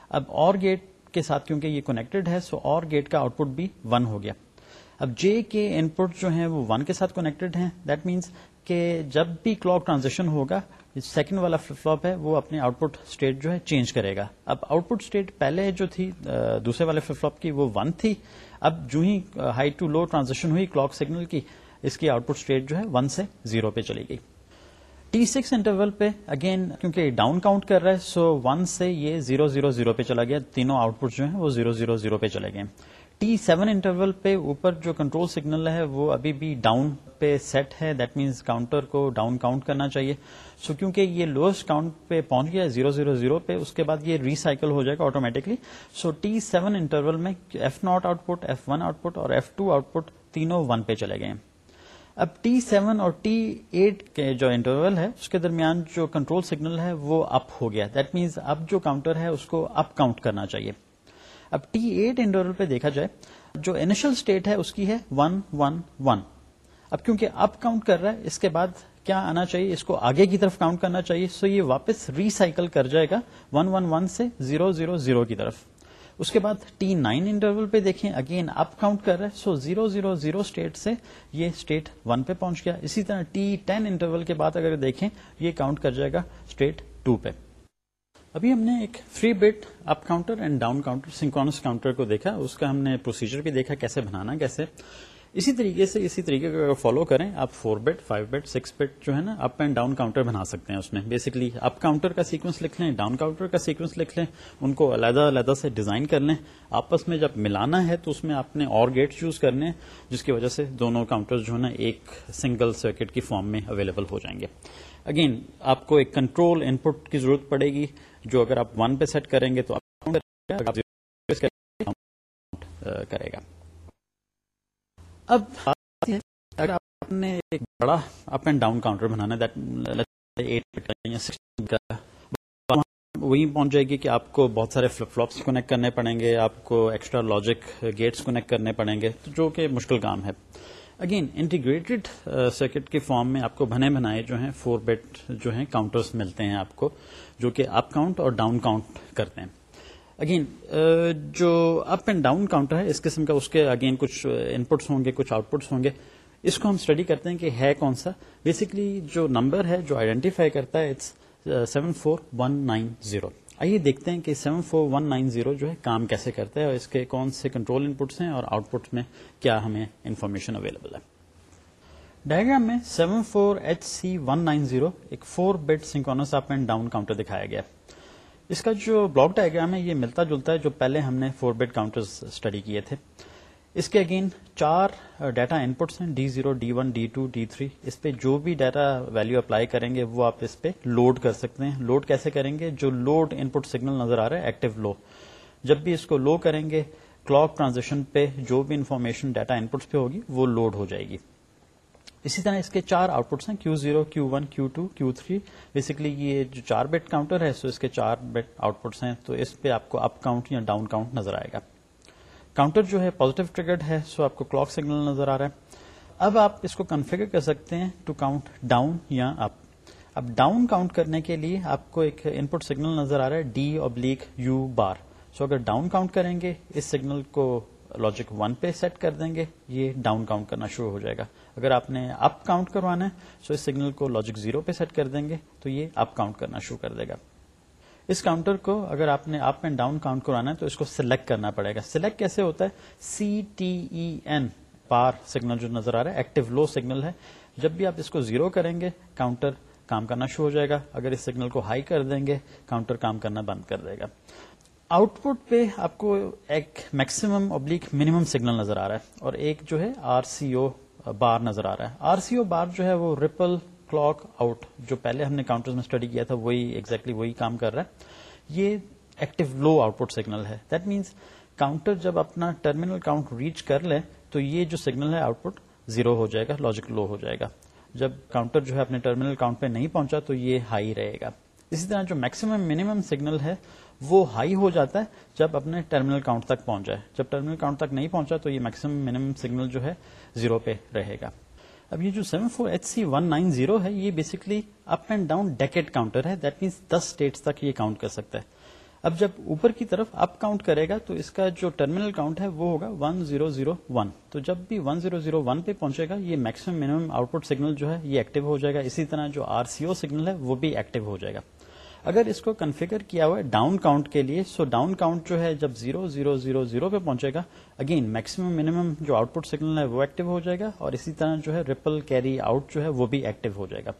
اب اور گیٹ کے ساتھ کیونکہ یہ کنیکٹڈ ہے سو اور گیٹ کا آؤٹ پٹ بھی ون ہو گیا۔ اب جے کے ان پٹ جو ہیں وہ ون کے ساتھ کنیکٹڈ ہیں. دیٹ مینس کہ جب بھی کلاک ٹرانزیکشن ہوگا سیکنڈ والا فلپ فلوپ ہے، وہ اپنے آؤٹ پٹ اسٹیٹ جو ہے چینج کرے گا. اب آؤٹ پٹ اسٹیٹ پہلے جو تھی دوسرے والے فلپ فلوپ کی، وہ ون تھی. اب جو ہی ہائی ٹو لو ٹرانزیکشن ہوئی کلاک سگنل کی، اس کی آؤٹ پٹ اسٹیٹ جو ہے ون سے زیرو پہ چلی گئی. ٹی سکس انٹرول پہ اگین کیونکہ ڈاؤن کاؤنٹ کر رہا ہے سو ون سے یہ زیرو زیرو زیرو پہ چلا گیا. تینوں آؤٹ پٹ جو ہیں وہ زیرو زیرو زیرو پہ چلے گئے. ٹی سیون انٹرول پہ اوپر جو کنٹرول سگنل ہے وہ ابھی بھی ڈاؤن پہ سیٹ ہے۔ دیٹ مینس کاؤنٹر کو ڈاؤن کاؤنٹ کرنا چاہیے۔ سو so, کیونکہ یہ لوئسٹ کاؤنٹ پہ پہنچ گیا زیرو زیرو زیرو پہ اس کے بعد یہ ریسائکل ہو جائے گا automatically so T seven interval میں F not output F one output اور ایف ٹو آؤٹ پٹ تینوں ون پہ چلے گئے۔ اب ٹی سیون اور ٹی ایٹ کے جو انٹرول ہے اس کے درمیان جو کنٹرول سگنل ہے وہ اپ ہو گیا۔ دیٹ مینس اب جو کاؤنٹر ہے اس کو اپ کاؤنٹ کرنا چاہیے۔ اب ٹی ایٹ انٹرول پہ دیکھا جائے، جو انیشل اسٹیٹ ہے اس کی ہے ون ون ون اب کیونکہ اپ کاؤنٹ کر رہا ہے، اس کے بعد کیا آنا چاہیے؟ اس کو آگے کی طرف کاؤنٹ کرنا چاہیے سو یہ واپس ریسائکل کر جائے گا ون ون ون سے زیرو زیرو زیرو کی طرف. اس کے بعد ٹی نائن انٹرول پہ دیکھیں اگین اپ کاؤنٹ کر رہے ہیں so zero zero zero state سے یہ اسٹیٹ ون پہ پہنچ گیا. اسی طرح ٹی ٹین انٹرول کے بعد اگر دیکھیں، یہ کاؤنٹ کر جائے گا اسٹیٹ ٹو پہ. ابھی ہم نے ایک three bit up counter and down counter synchronous counter کو دیکھا، اس کا ہم نے پروسیجر بھی دیکھا کیسے بنانا، کیسے اسی طریقے سے اسی طریقے کو فالو کریں، آپ four bit five bit six bit جو ہے نا اپ اینڈ ڈاؤن کاؤنٹر بنا سکتے ہیں اس میں۔ بیسکلی اپ کاؤنٹر کا سیکوینس لکھ لیں ڈاؤن کاؤنٹر کا سیکوینس لکھ لیں، ان کو علیحدہ علیحدہ سے ڈیزائن کر لیں۔ آپس میں جب ملانا ہے تو اس میں آپ نے اور گیٹ چوز کرنے، جس کی وجہ سے دونوں کاؤنٹر جو ہے نا ایک سنگل سرکٹ کی فارم میں اویلیبل ہو جائیں گے۔ اگین آپ کو ایک کنٹرول ان پٹ کی ضرورت پڑے گی، جو اگر آپ ون پہ سیٹ کریں گے تو آپ کرے گا۔ اب اگر آپ نے ایک بڑا اپ اینڈ ڈاؤن کاؤنٹر بنانا وہی پہنچ جائے گی کہ آپ کو بہت سارے فلپ فلوپس کنیکٹ کرنے پڑیں گے، آپ کو ایکسٹرا لاجک گیٹس کنیکٹ کرنے پڑیں گے جو کہ مشکل کام ہے. اگین انٹیگریٹڈ سرکٹ کے فارم میں آپ کو بنے بنائے جو ہیں فور بیٹ جو ہیں کاؤنٹرس ملتے ہیں آپ کو، جو کہ اپ کاؤنٹ اور ڈاؤن کاؤنٹ کرتے ہیں. اگین uh, جو اپ اینڈ ڈاؤن کاؤنٹر ہے، اس قسم کا اس کے اگین کچھ uh, ان پٹس ہوں گے، کچھ آؤٹ پٹس ہوں گے. اس کو ہم اسٹڈی کرتے ہیں کہ ہے کون سا. بیسکلی جو نمبر ہے، جو آئیڈینٹیفائی کرتا ہے it's seven four one nine zero آئیے دیکھتے ہیں کہ seven four one nine zero جو ہے، کام کیسے کرتا ہے اور اس کے کون سے کنٹرول ان پٹس ہیں اور آؤٹ پٹ میں کیا ہمیں انفارمیشن اویلیبل ہے. ڈائگرام میں seven four H C one nine zero ایک four bit synchronous up and down counter دکھایا گیا ہے. اس کا جو بلاک ڈائگرام ہے، یہ ملتا جلتا ہے جو پہلے ہم نے فور بیٹ کاؤنٹر اسٹڈی کیے تھے۔ اس کے اگین چار ڈیٹا ان پٹس ہیں D zero D one D two D three اس پہ جو بھی ڈیٹا ویلو اپلائی کریں گے، وہ آپ اس پہ لوڈ کر سکتے ہیں۔ لوڈ کیسے کریں گے؟ جو لوڈ ان پٹ سگنل نظر آ رہا ہے ایکٹیو لو جب بھی اس کو لو کریں گے کلاک ٹرانزیکشن پہ جو بھی انفارمیشن ڈیٹا ان پٹس پہ ہوگی، وہ لوڈ ہو جائے گی۔ اسی طرح اس کے چار آؤٹ پٹس ہیں Q zero Q one Q two Q three basically یہ جو چار بیٹ کاؤنٹر ہے سو اس کے چار بیٹ آؤٹ پٹس ہیں، تو اس پہ آپ کو اپ کاؤنٹ یا ڈاؤن کاؤنٹ نظر آئے گا۔ کاؤنٹر جو ہے پازیٹو ٹریگرڈ ہے سو آپ کو کلاک سگنل نظر آ رہا ہے۔ اب آپ اس کو کنفیگر کر سکتے ہیں ٹو کاؤنٹ ڈاؤن یا اپ اب ڈاؤن کاؤنٹ کرنے کے لیے آپ کو ایک ان پٹ سگنل نظر آ رہا ہے D oblique you bar so اگر ڈاؤن کاؤنٹ کریں گے، اس سگنل کو لاجک ون پہ سیٹ کر دیں گے، یہ ڈاؤن کاؤنٹ کرنا شروع ہو جائے گا۔ اگر آپ نے اپ کاؤنٹ کروانا ہے سو اس سگنل کو لاجک زیرو پہ سیٹ کر دیں گے، تو یہ اپ کاؤنٹ کرنا شروع کر دے گا۔ اس کاؤنٹر کو اگر آپ نے اپ اینڈ ڈاؤن کاؤنٹ کرانا ہے، تو اس کو سلیکٹ کرنا پڑے گا۔ سلیکٹ کیسے ہوتا ہے؟ C T E N bar signal جو نظر آ رہا ہے ایکٹیو لو سگنل ہے۔ جب بھی آپ اس کو زیرو کریں گے کاؤنٹر کام کرنا شروع ہو جائے گا۔ اگر اس سگنل کو ہائی کر دیں گے کاؤنٹر کام کرنا بند کر دے گا۔ آؤٹ پٹ پہ آپ کو ایک میکسیمم ابلیک منیمم سگنل نظر آ رہا ہے اور ایک جو ہے آر سی او بار نظر آ رہا ہے۔ آر سی او بار جو ہے وہ ریپل کلاک آؤٹ جو پہلے ہم نے کاؤنٹر میں اسٹڈی کیا تھا، وہی ایگزیکٹلی وہی کام کر رہا ہے۔ یہ active low output signal ہے۔ دیٹ مینس کاؤنٹر جب اپنا ٹرمینل کاؤنٹ ریچ کر لے تو یہ جو سگنل ہے آؤٹ پٹ زیرو ہو جائے گا لاجک لو ہو جائے گا۔ جب کاؤنٹر جو ہے اپنے ٹرمینل کاؤنٹ پہ نہیں پہنچا تو یہ ہائی رہے گا۔ اسی طرح جو میکسیمم منیمم سگنل ہے وہ ہائی ہو جاتا ہے جب اپنے ٹرمینل کاؤنٹ تک پہنچ جائے۔ جب ٹرمینل کاؤنٹ تک نہیں پہنچا تو یہ میکسیمم منیمم سگنل جو ہے زیرو پہ رہے گا۔ اب یہ جو seven four H C one nine zero ہے، یہ basically up and down decade counter ہے۔ دیٹ مینس دس اسٹیٹس تک یہ کاؤنٹ کر سکتا ہے۔ اب جب اوپر کی طرف اپ کاؤنٹ کرے گا تو اس کا جو ٹرمینل کاؤنٹ ہے وہ ہوگا ون زیرو زیرو ون تو جب بھی ون زیرو زیرو ون پہ پہنچے گا، یہ maximum minimum output signal جو ہے یہ ایکٹیو ہو جائے گا۔ اسی طرح جو آر سی او سگنل ہے وہ بھی ایکٹیو ہو جائے گا۔ اگر اس کو کنفیگر کیا ہوا ہے ڈاؤن کاؤنٹ کے لیے سو ڈاؤن کاؤنٹ جو ہے جب زیرو زیرو زیرو زیرو پہ پہنچے گا اگین میکسیمم منیمم جو آؤٹ پٹ سگنل ہے وہ ایکٹیو ہو جائے گا اور اسی طرح جو ہے ریپل کیری آؤٹ جو ہے وہ بھی ایکٹیو ہو جائے گا۔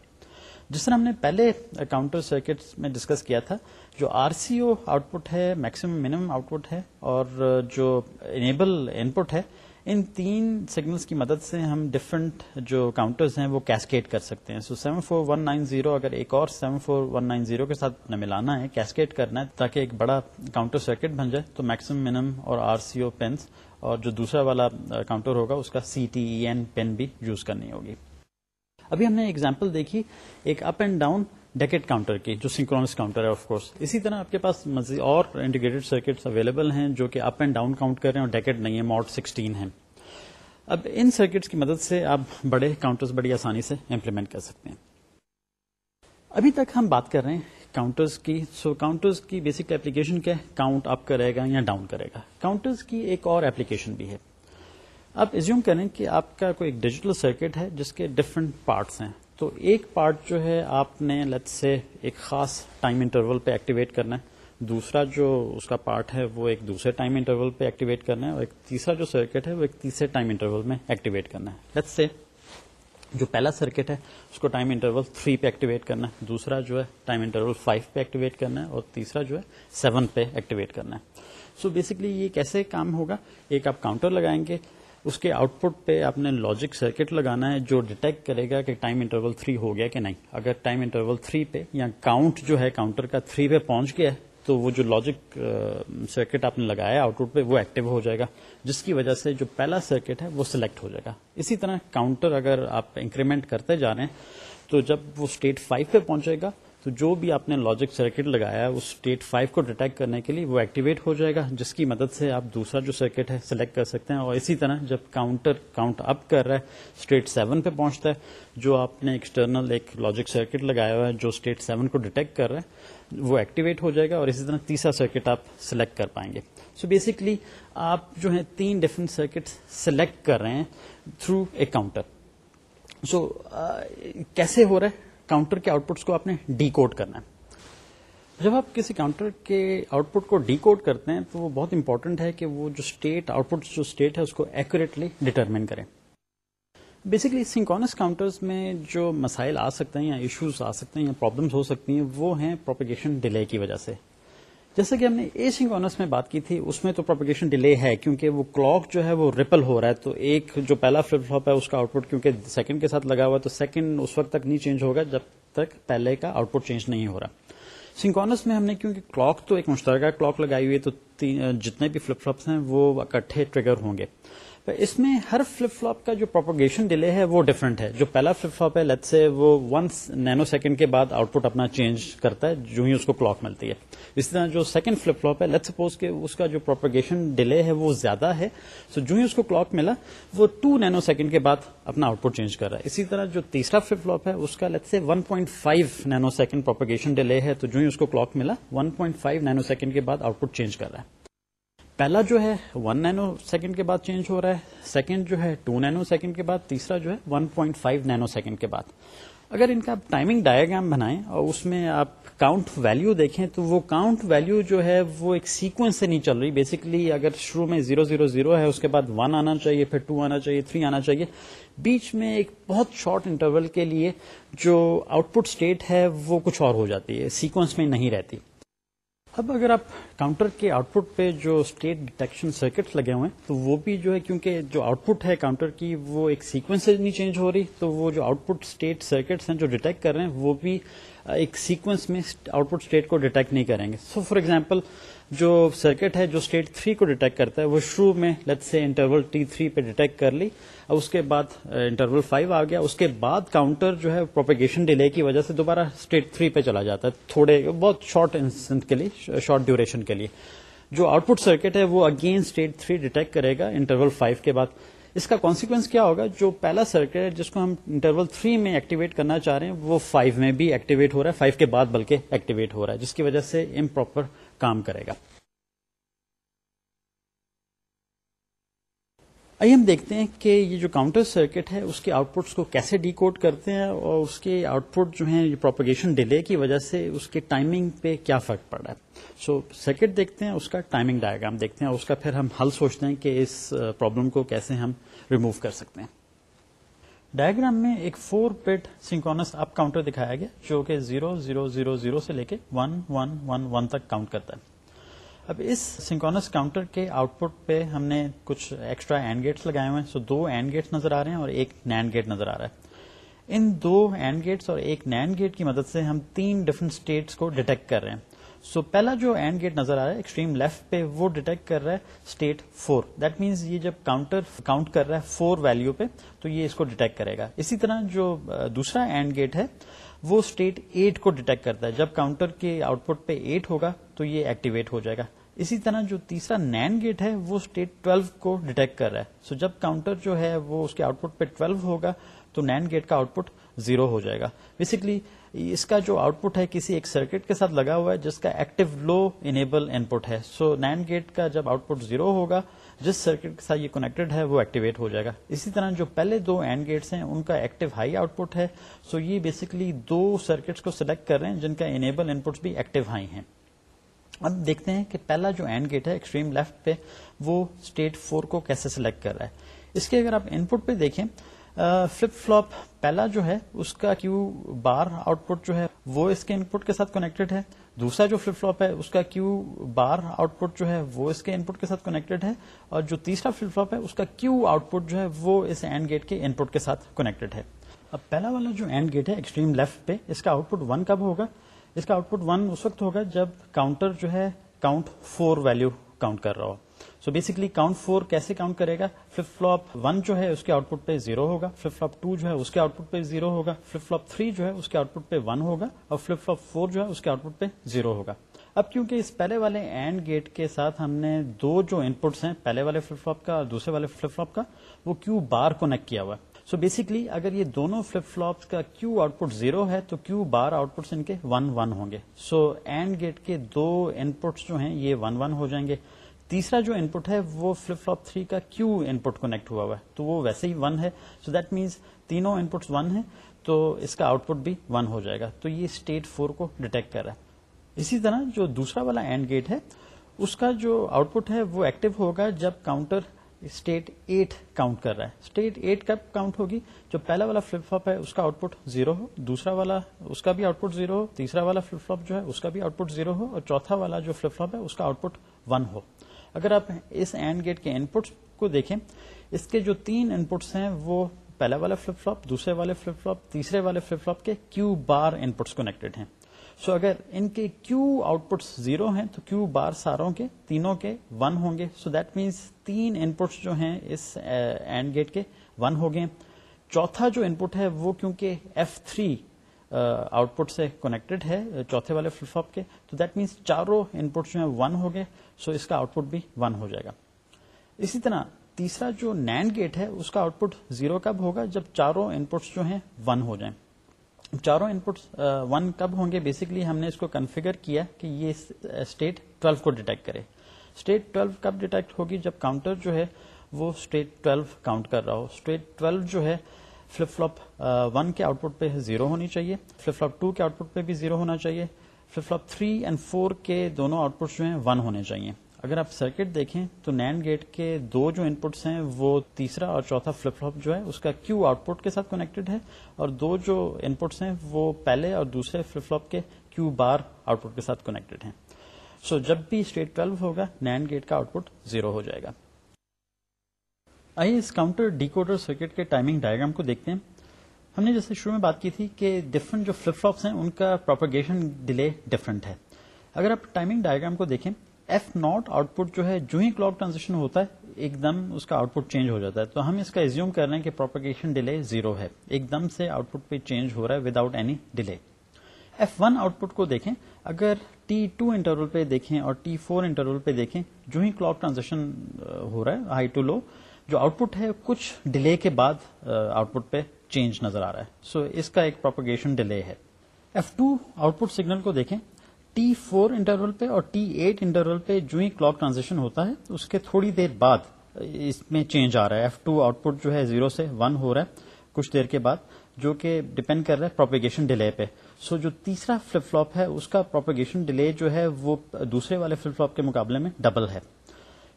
جس طرح ہم نے پہلے کاؤنٹر سرکٹ میں ڈسکس کیا تھا، جو are C O output ہے میکسیمم منیمم آؤٹ پٹ ہے اور جو انیبل ان پٹ ہے ان تین سگنلس کی مدد سے ہم ڈفرنٹ جو کاؤنٹرز ہیں وہ کیسکیٹ کر سکتے ہیں. So seven four one nine zero اگر ایک اور seven four one nine zero کے ساتھ ملانا ہے کیسکیٹ کرنا ہے تاکہ ایک بڑا کاؤنٹر سرکٹ بن جائے، تو میکسیمم منیمم اور آر سی او پینس اور جو دوسرا والا کاؤنٹر ہوگا، اس کا C T E N pin بھی یوز کرنی ہوگی. ابھی ہم نے ایگزامپل دیکھی، ایک up and down decade counter کی، جو سنکرونس کاؤنٹر ہے آف کورس اسی طرح آپ کے پاس مزید اور انٹیگریٹڈ سرکٹس اویلیبل ہیں، جو کہ اپ اینڈ ڈاؤن کاؤنٹ کر رہے ہیں اور ڈیکٹ نہیں ہے ماڈ سکسٹین ہے اب ان سرکٹس کی مدد سے آپ بڑے کاؤنٹرز بڑی آسانی سے امپلیمنٹ کر سکتے ہیں۔ ابھی تک ہم بات کر رہے ہیں کاؤنٹرز کی۔ سو کاؤنٹرز کی بیسک اپلیکیشن کیا ہے؟ کاؤنٹ اپ کرے گا یا ڈاؤن کرے گا۔ کاؤنٹرز کی ایک اور اپلیکیشن بھی ہے۔ آپ ایزیوم کریں کہ آپ کا کوئی ڈیجیٹل سرکٹ ہے، جس کے ڈفرنٹ پارٹس ہیں۔ تو ایک پارٹ جو ہے آپ نے لت سے ایک خاص ٹائم انٹرول پہ ایکٹیویٹ کرنا ہے. دوسرا جو اس کا پارٹ ہے وہ ایک دوسرے ٹائم انٹرول پہ ایکٹیویٹ کرنا ہے اور ایک تیسرا جو سرکٹ ہے وہ ایک تیسرے ٹائم انٹرول میں ایکٹیویٹ کرنا ہے. لت سے جو پہلا سرکٹ ہے اس کو ٹائم انٹرول تھری پہ ایکٹیویٹ کرنا ہے. دوسرا جو ہے ٹائم انٹرول فائیو پہ ایکٹیویٹ کرنا ہے اور تیسرا جو ہے سیون پہ ایکٹیویٹ کرنا ہے. سو so بیسکلی یہ کیسے کام ہوگا؟ ایک آپ کاؤنٹر لگائیں گے اس کے آؤٹ پٹ پہ آپ نے لاجک سرکٹ لگانا ہے جو ڈیٹیکٹ کرے گا کہ ٹائم انٹرول تھری ہو گیا کہ نہیں۔ اگر ٹائم انٹرول تھری پہ یا کاؤنٹ جو ہے کاؤنٹر کا تھری پہ پہنچ گیا ہے، تو وہ جو لاجک سرکٹ آپ نے لگایا آؤٹ پٹ پہ، وہ ایکٹیو ہو جائے گا، جس کی وجہ سے جو پہلا سرکٹ ہے وہ سلیکٹ ہو جائے گا۔ اسی طرح کاؤنٹر اگر آپ انکریمنٹ کرتے جا رہے ہیں، تو جب وہ اسٹیٹ فائیو پہ پہنچے گا تو جو بھی آپ نے لاجک سرکٹ لگایا ہے، اس اسٹیٹ فائیو کو ڈیٹیکٹ کرنے کے لیے وہ ایکٹیویٹ ہو جائے گا، جس کی مدد سے آپ دوسرا جو سرکٹ ہے سلیکٹ کر سکتے ہیں اور اسی طرح جب کاؤنٹر کاؤنٹ اپ کر رہا ہے اسٹیٹ سیون پہ پہنچتا ہے، جو آپ نے ایکسٹرنل ایک لاجک سرکٹ لگایا ہوا ہے، جو اسٹیٹ سیون کو ڈیٹیکٹ کر رہا ہے، وہ ایکٹیویٹ ہو جائے گا اور اسی طرح تیسرا سرکٹ آپ سلیکٹ کر پائیں گے۔ سو so بیسکلی آپ جو ہے تین ڈفرنٹ سرکٹ سلیکٹ کر رہے ہیں تھرو اے کاؤنٹر سو کیسے ہو رہا ہے؟ کاؤنٹر کے آؤٹ پٹس کو آپ نے ڈی کوڈ کرنا ہے۔ جب آپ کسی کاؤنٹر کے آؤٹ پٹ کو ڈی کوڈ کرتے ہیں تو وہ بہت امپورٹنٹ ہے کہ وہ جو اسٹیٹ آؤٹ پٹ جو اسٹیٹ ہے اس کو ایکوریٹلی ڈیٹرمن کریں۔ بیسکلی سنکونس کاؤنٹرز میں جو مسائل آ سکتے ہیں یا ایشوز آ سکتے ہیں یا پرابلمس ہو سکتی ہیں وہ ہیں پروپیگیشن ڈیلے کی وجہ سے۔ جیسے کہ ہم نے اے سنگونس میں بات کی تھی، اس میں تو پروپیگیشن ڈیلے ہے، کیونکہ وہ کلاک جو ہے وہ ریپل ہو رہا ہے۔ تو ایک جو پہلا فلپ فلپ ہے، اس کا آؤٹ پٹ کیونکہ سیکنڈ کے ساتھ لگا ہوا ہے، تو سیکنڈ اس وقت تک نہیں چینج ہوگا، جب تک پہلے کا آؤٹ پٹ چینج نہیں ہو رہا۔ سنکونس میں ہم نے، کیونکہ کلاک تو ایک مشترکہ کلاک لگائی ہوئی ہے، تو جتنے بھی فلپ فلپس ہیں، وہ اکٹھے ٹریگر ہوں گے۔ اس میں ہر فلپ فلپ کا جو پروپوگیشن ڈیلے ہے وہ ڈفرنٹ ہے۔ جو پہلا فلپ فلپ ہے لیٹ سے وہ ون نینو سیکنڈ کے بعد آؤٹ پٹ اپنا چینج کرتا ہے، جو ہی اس کو کلاک ملتی ہے۔ اسی طرح جو سیکنڈ فلپ فلپ ہے لیٹ سپوز کہ اس کا جو پروپوگیشن ڈیلے ہے وہ زیادہ ہے۔ سو جو ہی اس کو کلاک ملا، وہ ٹو نینو سیکنڈ کے بعد اپنا آؤٹ پٹ چینج کر رہا ہے۔ اسی طرح جو تیسرا فلپ فلپ ہے، اس کا let's say one point five nano second propagation delay ہے، تو جو ہی اس کو کلاک ملا one point five nano second کے بعد آؤٹ پٹ چینج کر رہا ہے۔ پہلا جو ہے ون نینو سیکنڈ کے بعد چینج ہو رہا ہے. سیکنڈ جو ہے ٹو نینو سیکنڈ کے بعد. تیسرا جو ہے one point five nano second کے بعد. اگر ان کا آپ ٹائمنگ ڈائگرام بنائیں اور اس میں آپ کاؤنٹ ویلو دیکھیں تو وہ کاؤنٹ ویلو جو ہے وہ ایک سیکوینس سے نہیں چل رہی. بیسکلی اگر شروع میں زیرو زیرو زیرو ہے اس کے بعد ون آنا چاہیے، پھر ٹو آنا چاہیے تھری آنا چاہیے. بیچ میں ایک بہت شارٹ انٹرول کے لیے جو آؤٹ پٹ اسٹیٹ ہے وہ کچھ اور ہو جاتی ہے. سیکوینس میں نہیں رہتی. اب اگر آپ کاؤنٹر کے آؤٹ پٹ پہ جو اسٹیٹ ڈیٹیکشن سرکٹ لگے ہوئے ہیں، تو وہ بھی جو ہے، کیونکہ جو آؤٹ پٹ ہے کاؤنٹر کی، وہ ایک سیکوینس سے نہیں چینج ہو رہی، تو وہ جو آؤٹ پٹ اسٹیٹ سرکٹس ہیں جو ڈیٹیکٹ کر رہے ہیں، وہ بھی ایک سیکوینس میں آؤٹ پٹ اسٹیٹ کو ڈیٹیکٹ نہیں کریں گے۔ سو فار ایگزامپل جو سرکٹ ہے، جو اسٹیٹ تھری کو ڈیٹیکٹ کرتا ہے، وہ شروع میں let's say interval T three پہ ڈیٹیکٹ کر لی اور اس کے بعد uh, انٹرول فائیو آ گیا، اس کے بعد کاؤنٹر جو ہے پروپیگیشن ڈیلے کی وجہ سے دوبارہ اسٹیٹ تھری پہ چلا جاتا ہے، تھوڑے بہت شارٹ انسٹنٹ کے لیے شارٹ ڈیوریشن کے لیے۔ جو آؤٹ پٹ سرکٹ ہے، وہ اگین اسٹیٹ تھری ڈیٹیکٹ کرے گا انٹرول فائیو کے بعد۔ اس کا کانسیکوینس کیا ہوگا؟ جو پہلا سرکٹ ہے، جس کو ہم انٹرول تھری میں ایکٹیویٹ کرنا چاہ رہے ہیں، وہ فائیو میں بھی ایکٹیویٹ ہو رہا ہے فائیو کے بعد بلکہ ایکٹیویٹ ہو رہا ہے، جس کی وجہ سے امپراپر کام کرے گا۔ آئیے ہم دیکھتے ہیں کہ یہ جو کاؤنٹر سرکٹ ہے اس کے آؤٹ پٹس کو کیسے ڈیکوڈ کرتے ہیں اور اس کے آؤٹ پٹ جو ہیں یہ پروپگیشن ڈیلے کی وجہ سے اس کے ٹائمنگ پہ کیا فرق پڑ رہا ہے۔ سو so, سرکٹ دیکھتے ہیں اس کا ٹائمنگ ڈائگرام دیکھتے ہیں اس کا پھر ہم حل سوچتے ہیں کہ اس پرابلم کو کیسے ہم ریموو کر سکتے ہیں۔ ڈائگرام میں ایک فور پیٹ سنکونس اپ کاؤنٹر دکھایا گیا جو کہ زیرو زیرو زیرو زیرو سے لے کے ون ون ون ون تک کاؤنٹ کرتا ہے۔ اب اس سنکونس کاؤنٹر کے آؤٹ پٹ پہ ہم نے کچھ ایکسٹرا اینڈ گیٹس لگائے ہوئے ہیں۔ سو دو اینڈ گیٹس نظر آ رہے ہیں اور ایک نینڈ گیٹ نظر آ رہا ہے۔ ان دو اینڈ گیٹس اور ایک نینڈ گیٹ کی مدد سے ہم تین ڈفرنٹ اسٹیٹس کو ڈیٹیکٹ کر رہے ہیں۔ سو so, پہلا جو اینڈ گیٹ نظر آ رہا ہے ایکسٹریم لیفٹ پہ وہ ڈیٹیکٹ کر رہا ہے اسٹیٹ فور دیٹ مینس یہ جب کاؤنٹر کاؤنٹ کر رہا ہے فور ویلو پہ تو یہ اس کو ڈیٹیکٹ کرے گا۔ اسی طرح جو دوسرا اینڈ گیٹ ہے وہ اسٹیٹ ایٹ کو ڈیٹیکٹ کرتا ہے۔ جب کاؤنٹر کے آؤٹ پٹ پہ ایٹ ہوگا تو یہ ایکٹیویٹ ہو جائے گا۔ اسی طرح جو تیسرا نین گیٹ ہے وہ اسٹیٹ ٹویلو کو ڈیٹیکٹ کر رہا ہے۔ سو so جب کاؤنٹر جو ہے وہ اس کے آؤٹ پٹ پہ ٹویلو ہوگا تو نین گیٹ کا آؤٹ پٹ زیرو ہو جائے گا۔ بیسکلی اس کا جو آؤٹ پٹ ہے کسی ایک سرکٹ کے ساتھ لگا ہوا ہے، جس کا active low enable input ہے۔ سو نین گیٹ کا جب آؤٹ پٹ زیرو ہوگا، جس سرکٹ کے ساتھ یہ کنیکٹڈ ہے، وہ ایکٹیویٹ ہو جائے گا۔ اسی طرح جو پہلے دو اینڈ گیٹس ہیں، ان کا ایکٹیو ہائی آؤٹ پٹ ہے۔ سو یہ بیسکلی دو سرکٹس کو سلیکٹ کر رہے ہیں، جن کا انیبل ان پٹس بھی ایکٹیو ہائی ہیں۔ اب دیکھتے ہیں کہ پہلا جو اینڈ گیٹ ہے ایکسٹریم لیفٹ پہ، وہ اسٹیٹ فور کو کیسے سلیکٹ کر رہا ہے۔ اس کے اگر آپ ان پٹ پہ دیکھیں فلپ فلوپ پہلا جو ہے، اس کا کیو بار آؤٹ پٹ جو ہے، وہ اس کے ان پٹ کے ساتھ کنیکٹڈ ہے۔ دوسرا جو فلپ فلوپ ہے، اس کا کیو بار آؤٹ پٹ جو ہے، وہ اس کے ان پٹ کے ساتھ کنیکٹڈ ہے۔ اور جو تیسرا فلپ فلوپ ہے، اس کا کیو آؤٹ پٹ جو ہے، وہ اس اینڈ گیٹ کے ان پٹ کے ساتھ کنیکٹڈ ہے۔ اب پہلا والا جو اینڈ گیٹ ہے ایکسٹریم لیفٹ پہ، اس کا آؤٹ پٹ ون کب ہوگا؟ اس کا آؤٹ پٹ ون اس وقت ہوگا جب کاؤنٹر جو ہے کاؤنٹ فور ویلو کاؤنٹ کر رہا ہو۔ سو بیسکلی کاؤنٹ فور کیسے کاؤنٹ کرے گا؟ فلپ فلوپ ون جو ہے اس کے آؤٹ پٹ پہ زیرو ہوگا. فلپ فلوپ ٹو جو ہے اس کے آؤٹ پٹ پہ زیرو ہوگا. فلپ فلوپ تھری جو ہے اس کے آؤٹ پٹ پہ ون ہوگا اور فلپ فلوپ فور جو ہے اس کے آؤٹ پٹ پہ زیرو ہوگا. اب کیونکہ اس پہلے والے اینڈ گیٹ کے ساتھ ہم نے دو جو ان پٹس ہیں، پہلے والے فلپ فلوپ کا اور دوسرے والے فلپ فلوپ کا، وہ کیو بار کونیکٹ کیا ہوا ہے. سو بیسکلی اگر یہ دونوں فلپ فلوپس کا کیو آؤٹ پٹ زیرو ہے، تو کیو بار آؤٹ پٹ ان کے ون ون ہوں گے. سو اینڈ گیٹ کے دو ان پٹس جو ہیں، یہ ون ون ہو جائیں گے. تیسرا جو ان پٹ ہے وہ فلپ فلوپ تھری کا کیو ان پٹ کنیکٹ ہوا ہوا ہے۔ تو وہ ویسے ہی ون ہے۔ سو دیٹ مینس تینوں ان پٹس ون ہے تو اس کا آؤٹ پٹ بھی ون ہو جائے گا۔ تو یہ اسٹیٹ فور کو ڈیٹیکٹ کر رہا ہے۔ اسی طرح جو دوسرا والا اینڈ گیٹ ہے، اس کا جو آؤٹ پٹ ہے وہ ایکٹیو ہوگا جب کاؤنٹر اسٹیٹ ایٹ کاؤنٹ کر رہا ہے۔ اسٹیٹ ایٹ کب کاؤنٹ ہوگی؟ جو پہلا والا فلپ فلپ ہے، اس کا آؤٹ پٹ زیرو ہو۔ دوسرا والا، اس کا بھی آؤٹ پٹ زیرو ہو۔ تیسرا والا فلپ فلپ جو ہے، اس کا بھی آؤٹ پٹ زیرو ہو۔ اور چوتھا والا جو فلپ فلپ ہے، اس کا آؤٹ پٹ ون ہو۔ اگر آپ اس اینڈ گیٹ کے ان پٹس کو دیکھیں، اس کے جو تین ان پٹس ہیں، وہ پہلا والا فلپ فلپ دوسرے والے فلپ فلپ تیسرے والے فلپ فلپ کے کیو بار ان پٹس کنیکٹڈ ہیں۔ سو اگر ان کے کیو آؤٹ پٹ زیرو ہیں، تو کیو بار ساروں کے، تینوں کے ون ہوں گے۔ سو دیٹ مینس تین ان پٹس جو ہیں اس uh, اینڈ گیٹ کے ون ہو گئے۔ چوتھا جو ان پٹ ہے، وہ کیونکہ ایف تھری آؤٹ پٹ سے کنیکٹڈ ہے، چوتھے والے فلپ فلپ کے۔ تو دیٹ مینس چاروں ان پٹ جو ہیں ون ہو گئے۔ سو اس کا آؤٹ پٹ بھی ون ہو جائے گا۔ اسی طرح تیسرا جو نینڈ گیٹ ہے، اس کا آؤٹ پٹ زیرو کب ہوگا؟ جب چاروں ان پٹس جو ہیں ون ہو جائیں۔ چاروں ان پٹس ون کب ہوں گے؟ بیسکلی ہم نے اس کو کنفیگر کیا کہ یہ اسٹیٹ ٹویلو کو ڈیٹیکٹ کرے۔ اسٹیٹ ٹویلو کب ڈیٹیکٹ ہوگی؟ جب کاؤنٹر جو ہے، وہ اسٹیٹ ٹویلو کاؤنٹ کر رہا ہو۔ اسٹیٹ ٹویلو جو ہے فلپ فلپ ون کے آؤٹ پٹ پہ زیرو ہونی چاہیے۔ فلپ فلپ ٹو کے آؤٹ پٹ پہ بھی زیرو ہونا چاہیے۔ Flip flop three and four کے دونوں آؤٹ پٹ جو ہیں ون ہونے چاہیے۔ اگر آپ سرکٹ دیکھیں تو نینڈ گیٹ کے دو جو ان پٹس ہیں وہ تیسرا اور چوتھا فلپ فلپ جو ہے اس کا کیو آؤٹ پٹ کے ساتھ کنیکٹڈ ہے اور دو جو ان پٹس ہیں وہ پہلے اور دوسرے فلپ فلپ کے کیو بار آؤٹ پٹ کے ساتھ کنیکٹڈ ہیں۔ سو so, جب بھی اسٹیٹ ٹویلو ہوگا نینڈ گیٹ کا آؤٹ پٹ زیرو ہو جائے گا۔ آئیے اس کاؤنٹر ڈیکوڈر سرکٹ کے ٹائمنگ ڈائگرام کو دیکھتے ہیں۔ ہم نے جیسے شروع میں بات کی تھی کہ ڈفرنٹ جو فلپ فلوپس ہیں، ان کا پروپگیشن ڈیلے ڈفرنٹ ہے۔ اگر آپ ٹائمنگ ڈائگرام کو دیکھیں ایف ناٹ آؤٹ پٹ جو ہے، جو ہی کلاک ٹرانزیکشن ہوتا ہے، ایک دم اس کا آؤٹ پٹ چینج ہو جاتا ہے۔ تو ہم اس کا ایزیوم کر رہے ہیں کہ پروپگیشن ڈیلے زیرو ہے۔ ایک دم سے آؤٹ پٹ پہ چینج ہو رہا ہے without any delay F one output کو دیکھیں، اگر ٹی ٹو انٹرول پہ دیکھیں اور ٹی فور انٹرول پہ دیکھیں، جو ہی کلاک ٹرانزیکشن ہو رہا ہے ہائی ٹو لو جو آؤٹ پٹ ہے، کچھ ڈیلے کے بعد آؤٹ پٹ پہ چینج نظر آ رہا ہے۔ سو so, اس کا ایک پروپگیشن ڈیلے ہے۔ F two output signal کو دیکھیں۔ ٹی فور انٹرول پہ اور ٹی ایٹ انٹرول پہ جو ہی کلاک ٹرانزیکشن ہوتا ہے اس کے تھوڑی دیر بعد اس میں چینج آ رہا ہے۔ ایف ٹو آؤٹ پٹ جو ہے زیرو سے ون ہو رہا ہے کچھ دیر کے بعد جو کہ ڈپینڈ کر رہا ہے پروپیگیشن ڈیلے پہ۔ سو so, جو تیسرا فلپ فلوپ ہے اس کا پروپیگیشن ڈیلے جو ہے وہ دوسرے والے فلپ فلوپ کے مقابلے میں ڈبل ہے۔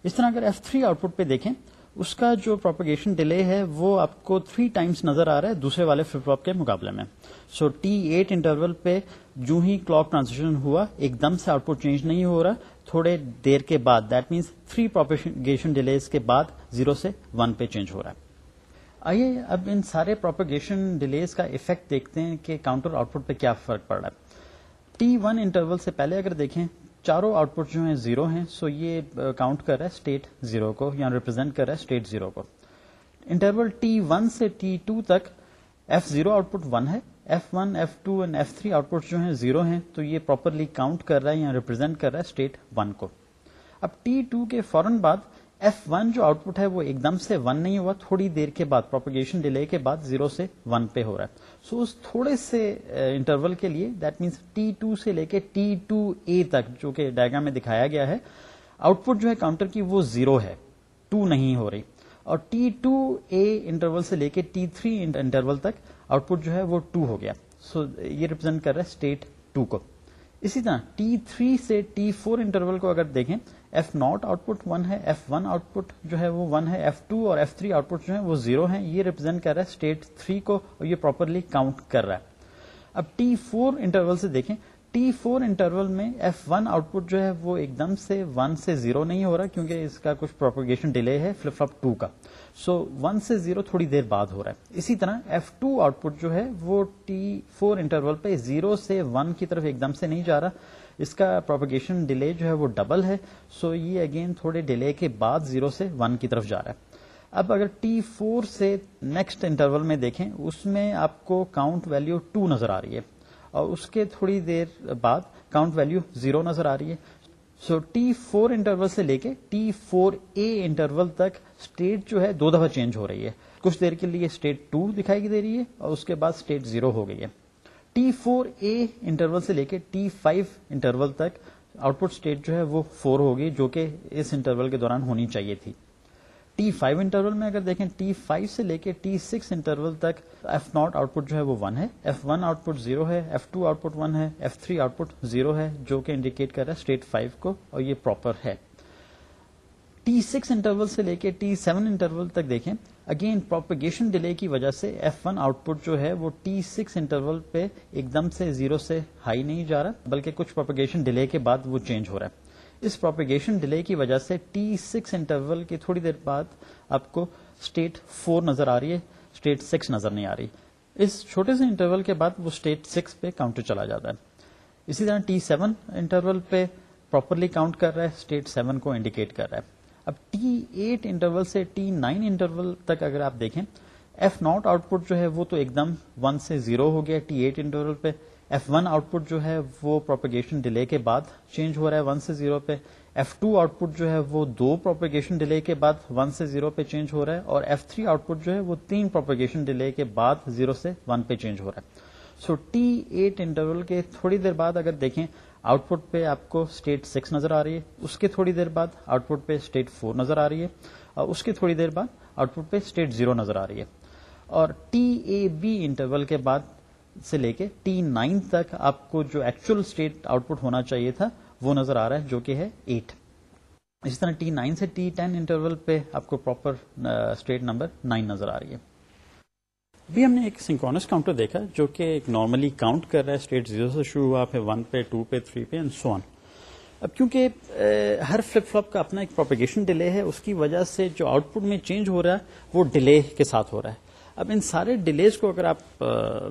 اس طرح اگر ایف تھری آؤٹ پٹ پہ دیکھیں اس کا جو پروپگیشن ڈیلے ہے، وہ آپ کو تھری ٹائمس نظر آ رہا ہے دوسرے والے فلپ فلوپ کے مقابلے میں. سو ٹی ایٹ انٹرول پہ جو ہی کلاک ٹرانزیکشن ہوا ایک دم سے آؤٹ پٹ چینج نہیں ہو رہا. تھوڑے دیر کے بعد that means three propagation delays کے بعد زیرو سے ون پہ چینج ہو رہا ہے. آئیے اب ان سارے پروپیگیشن ڈیلیز کا افیکٹ دیکھتے ہیں کہ کاؤنٹر آؤٹ پٹ پہ کیا فرق پڑ رہا ہے. ٹی ون انٹرول سے پہلے اگر دیکھیں چاروں آؤٹ پٹ جو ہیں زیرو ہیں سو یہ uh, کاؤنٹ کر رہا ہے اسٹیٹ زیرو کو، یا ریپرزینٹ کر رہا ہے اسٹیٹ زیرو کو۔ انٹرول ٹی ون سے ٹی ٹو تک F zero output one ہے۔ F one F two and F three output جو ہیں زیرو ہیں، تو یہ پراپرلی کاؤنٹ کر رہا ہے یا ریپرزینٹ کر رہا ہے اسٹیٹ ون کو۔ اب ٹی ٹو کے فوراً بعد ایف ون جو آؤٹ پٹ ہے وہ ایک دم سے ون نہیں ہوا تھوڑی دیر کے بعد پروپگیشن ڈیلے کے بعد زیرو سے ون پہ ہو رہا ہے۔ سو so, اس تھوڑے سے uh, انٹرول کے لیے دیٹ مینس ٹی ٹو سے لے کے ٹی ٹو اے تک جو کہ ڈائگرام میں دکھایا گیا ہے آؤٹ پٹ جو ہے کاؤنٹر کی وہ زیرو ہے۔ ٹو نہیں ہو رہی۔ اور ٹی ٹو اے انٹرول سے لے کے ٹی تھری انٹرول تک آؤٹ پٹ جو ہے وہ ٹو ہو گیا۔ سو so, یہ ریپرزینٹ کر رہا ہے اسٹیٹ ٹو کو۔ اسی طرح ٹی تھری سے ٹی فور انٹرول کو اگر دیکھیں F not output one ہے ایف ون آؤٹ پٹ جو ہے وہ ون ہے ایف ٹو اور ایف تھری آؤٹ پٹ جو ہے وہ زیرو ہے یہ ریپرزینٹ کر رہا ہے اسٹیٹ تھری کو اور یہ پراپرلی کاؤنٹ کر رہا ہے. اب ٹی فور انٹرول سے دیکھیں. ٹی فور انٹرول میں ایف ون آؤٹ پٹ جو ہے وہ ایک دم سے ون سے زیرو نہیں ہو رہا کیونکہ اس کا کچھ پروپگیشن ڈیلے ہے فلپ فلپ ٹو کا. سو ون سے زیرو تھوڑی دیر بعد ہو رہا ہے. اسی طرح ایف ٹو آؤٹ پٹ جو ہے وہ ٹی فور انٹرول پہ زیرو سے ون کی طرف ایک دم سے نہیں جا رہا. اس کا پروپگیشن ڈیلے جو ہے وہ ڈبل ہے. سو یہ اگین تھوڑے ڈیلے کے بعد زیرو سے ون کی طرف جا رہا ہے. اب اگر ٹی فور سے نیکسٹ انٹرول میں دیکھیں، اس میں آپ کو کاؤنٹ ویلو ٹو نظر آ رہی ہے. اور اس کے تھوڑی دیر بعد کاؤنٹ ویلو زیرو نظر آ رہی ہے. سو ٹی فور انٹرول سے لے کے ٹی فور اے انٹرول تک اسٹیٹ جو ہے دو دفعہ چینج ہو رہی ہے. کچھ دیر کے لیے اسٹیٹ ٹو دکھائی دے رہی ہے اور اس کے بعد اسٹیٹ زیرو ہو گئی ہے. ٹی فور اے انٹرول سے لے کے ٹی فائیو انٹرول تک آؤٹ پٹ اسٹیٹ جو ہے وہ فور ہوگی جو کہ اس انٹرول کے دوران ہونی چاہیے تھی۔ ٹی فائیو انٹرول میں اگر دیکھیں ٹی فائیو سے لے کے ٹی سکس انٹرول تک ایف ناٹ آؤٹ پٹ جو ہے وہ ون ہے۔ F one output zero ہے F two output one ہے F three output zero ہے، جو کہ انڈیکیٹ کر رہا ہے اسٹیٹ فائیو کو اور یہ پراپر ہے۔ ٹی سکس انٹرول سے لے کے ٹی سیون انٹرول تک دیکھیں۔ اگین پروپگیشن ڈیلے کی وجہ سے ایف ون آؤٹ پٹ جو ہے وہ ٹی سکس انٹرول پہ ایک دم سے زیرو سے ہائی نہیں جا رہا، بلکہ کچھ پروپگیشن ڈیلے کے بعد وہ چینج ہو رہا ہے۔ اس پروپگیشن ڈیلے کی وجہ سے ٹی سکس انٹرول کی تھوڑی دیر بعد آپ کو اسٹیٹ فور نظر آ رہی ہے اسٹیٹ سکس نظر نہیں آ رہی۔ اس چھوٹے سے انٹرول کے بعد وہ اسٹیٹ سکس پہ کاؤنٹر چلا جاتا ہے۔ اسی طرح ٹی سیون انٹرول پہ پراپرلی کاؤنٹ کر رہا ہے اسٹیٹ سیون کو انڈیکیٹ کر رہا ہے۔ اب ٹی ایٹ انٹرول سے ٹی نائن انٹرول تک اگر آپ دیکھیں ایف ناٹ آؤٹ پٹ جو ہے وہ تو ایک دم ون سے زیرو ہو گیا ٹی ایٹ انٹرول پہ. ایف ون آؤٹ پٹ جو ہے وہ پروپیگیشن ڈیلے کے بعد چینج ہو رہا ہے ون سے زیرو پہ. ایف ٹو آؤٹ پٹ جو ہے وہ دو پروپیگیشن ڈیلے کے بعد ون سے زیرو پہ چینج ہو رہا ہے اور ایف تھری آؤٹ پٹ جو ہے وہ تین پروپیگیشن ڈیلے کے بعد زیرو سے ون پہ چینج ہو رہا ہے. سو ٹی ایٹ انٹرول کے تھوڑی دیر بعد اگر دیکھیں آؤٹ پٹ پہ آپ کو اسٹیٹ سکس نظر آ رہی ہے، اس کے تھوڑی دیر بعد آؤٹ پٹ پہ اسٹیٹ فور نظر آ رہی ہے اور اس کے تھوڑی دیر بعد آؤٹ پٹ پہ اسٹیٹ زیرو نظر آ رہی ہے۔ اور ٹی اے بی انٹرول کے بعد سے لے کے ٹی نائن تک آپ کو جو ایکچوئل اسٹیٹ آؤٹ پٹ ہونا چاہیے تھا، وہ نظر آ رہا ہے، جو کہ ہے ایٹ۔ اسی طرح ٹی نائن سے ٹی ٹین انٹرول پہ آپ کو پراپر اسٹیٹ نمبر نائن نظر آ رہی ہے۔ ابھی ہم نے ایک سنکرونس کاؤنٹر دیکھا جو کہ ایک نارملی کاؤنٹ کر رہا ہے اسٹیٹ زیرو سے شروع ہوا، پھر ون پہ ٹو پہ تھری پہ اینڈ سو آن اب کیونکہ ہر فلپ فلپ کا اپنا ایک پروپیگیشن ڈیلے ہے، اس کی وجہ سے جو آؤٹ پٹ میں چینج ہو رہا ہے، وہ ڈیلے کے ساتھ ہو رہا ہے۔ اب ان سارے ڈیلیز کو اگر آپ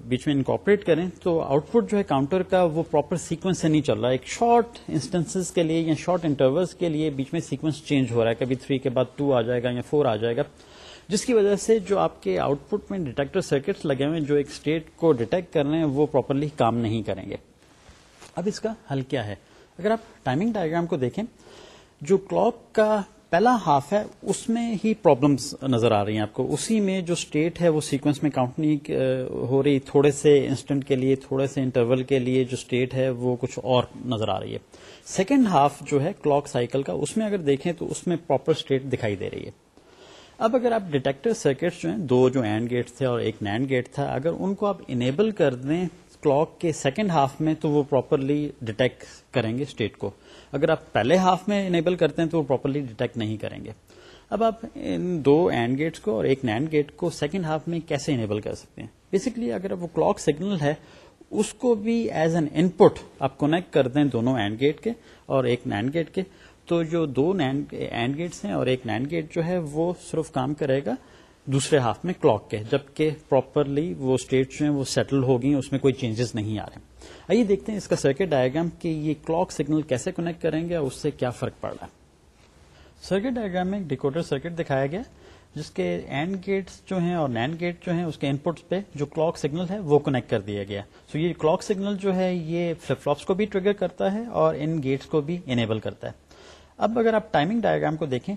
بیچ میں انکارپوریٹ کریں، تو آؤٹ پٹ جو ہے کاؤنٹر کا، وہ پراپر سیکوینس سے نہیں چل رہا ایک شارٹ انسٹنس کے لیے یا شارٹ انٹرولس کے لیے بیچ میں سیکوینس چینج ہو رہا ہے۔ کبھی تھری کے بعد ٹو آ جائے گا یا فور آ جائے گا۔ جس کی وجہ سے جو آپ کے آؤٹ پٹ میں ڈیٹیکٹر سرکٹس لگے ہوئے جو ایک اسٹیٹ کو ڈیٹیکٹ کر رہے ہیں، وہ پراپرلی کام نہیں کریں گے۔ اب اس کا حل کیا ہے؟ اگر آپ ٹائمنگ ڈائگرام کو دیکھیں، جو کلاک کا پہلا ہاف ہے، اس میں ہی پرابلمس نظر آ رہی ہیں آپ کو۔ اسی میں جو اسٹیٹ ہے، وہ سیکوینس میں کاؤنٹ نہیں ہو رہی۔ تھوڑے سے انسٹنٹ کے لیے، تھوڑے سے انٹرول کے لیے جو اسٹیٹ ہے، وہ کچھ اور نظر آ رہی ہے۔ سیکنڈ ہاف جو ہے کلاک سائیکل کا، اس میں اگر دیکھیں تو اس میں پراپر اسٹیٹ دکھائی دے رہی ہے۔ اب اگر آپ ڈیٹیکٹر سرکٹس جو ہیں، دو جو اینڈ گیٹ تھے اور ایک نینڈ گیٹ تھا، اگر ان کو آپ انیبل کر دیں کلاک کے سیکنڈ ہاف میں، تو وہ پراپرلی ڈیٹیکٹ کریں گے اسٹیٹ کو۔ اگر آپ پہلے ہاف میں انیبل کرتے ہیں، تو وہ پراپرلی ڈیٹیکٹ نہیں کریں گے۔ اب آپ ان دو اینڈ گیٹس کو اور ایک نینڈ گیٹ کو سیکنڈ ہاف میں کیسے انیبل کر سکتے ہیں؟ بیسکلی اگر وہ کلاک سگنل ہے، اس کو بھی ایز این ان پٹ آپ کونیکٹ کر دیں دونوں اینڈ گیٹ کے اور ایک نینڈ گیٹ کے۔ تو جو دو اینڈ گیٹس ہیں اور ایک نینڈ گیٹ جو ہے وہ صرف کام کرے گا دوسرے ہاف میں کلاک کے، جبکہ پراپرلی وہ اسٹیٹ جو ہیں وہ سیٹل ہو گئی اس میں کوئی چینجز نہیں آ رہے آئیے دیکھتے ہیں اس کا سرکٹ ڈائگرام کہ یہ کلاک سگنل کیسے کنیکٹ کریں گے اور اس سے کیا فرق پڑ رہا ہے۔ سرکٹ ڈائگرام میں ڈیکوڈر سرکٹ دکھایا گیا، جس کے اینڈ گیٹس جو ہیں اور نینڈ گیٹ جو ہیں، اس کے ان پٹس پہ جو کلاک سگنل ہے وہ کنیکٹ کر دیا گیا۔ سو so یہ کلاک سگنل جو ہے، یہ فلپ فلوپس کو بھی ٹریگر کرتا ہے اور ان گیٹس کو بھی انیبل کرتا ہے۔ اب اگر آپ ٹائمنگ ڈائگرام کو دیکھیں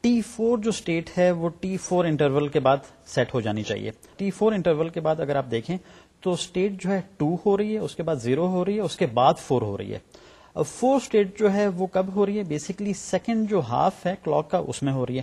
ٹی فور جو اسٹیٹ ہے وہ ٹی فور انٹرول کے بعد سیٹ ہو جانی چاہیے۔ ٹی فور انٹرول کے بعد اگر آپ دیکھیں تو اسٹیٹ جو ہے ٹو ہو رہی ہے، اس کے بعد زیرو ہو رہی ہے، اس کے بعد فور ہو رہی ہے۔ اب فور اسٹیٹ جو ہے وہ کب ہو رہی ہے؟ بیسکلی سیکنڈ جو ہاف ہے کلاک کا، اس میں ہو رہی ہے۔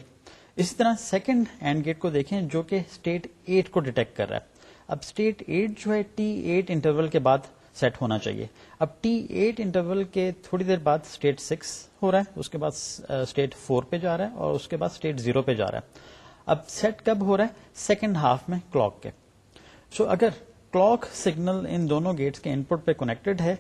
اسی طرح سیکنڈ اینڈ گیٹ کو دیکھیں جو کہ اسٹیٹ ایٹ کو ڈیٹیکٹ کر رہا ہے۔ اب اسٹیٹ ایٹ جو ہے ٹی ایٹ انٹرول کے بعد سیٹ ہونا چاہیے۔ اب ٹی ایٹ انٹرول کے تھوڑی دیر بعد اسٹیٹ سکس ہو رہا ہے اس کے بعد اسٹیٹ فور پہ جا رہا ہے اور اس کے بعد اسٹیٹ زیرو پہ جا رہا ہے۔ اب سیٹ کب ہو رہا ہے؟ سیکنڈ ہاف میں کلاک کے۔ سو so, اگر کلاک سگنل ان دونوں گیٹس کے ان پٹ پہ کنیکٹڈ ہے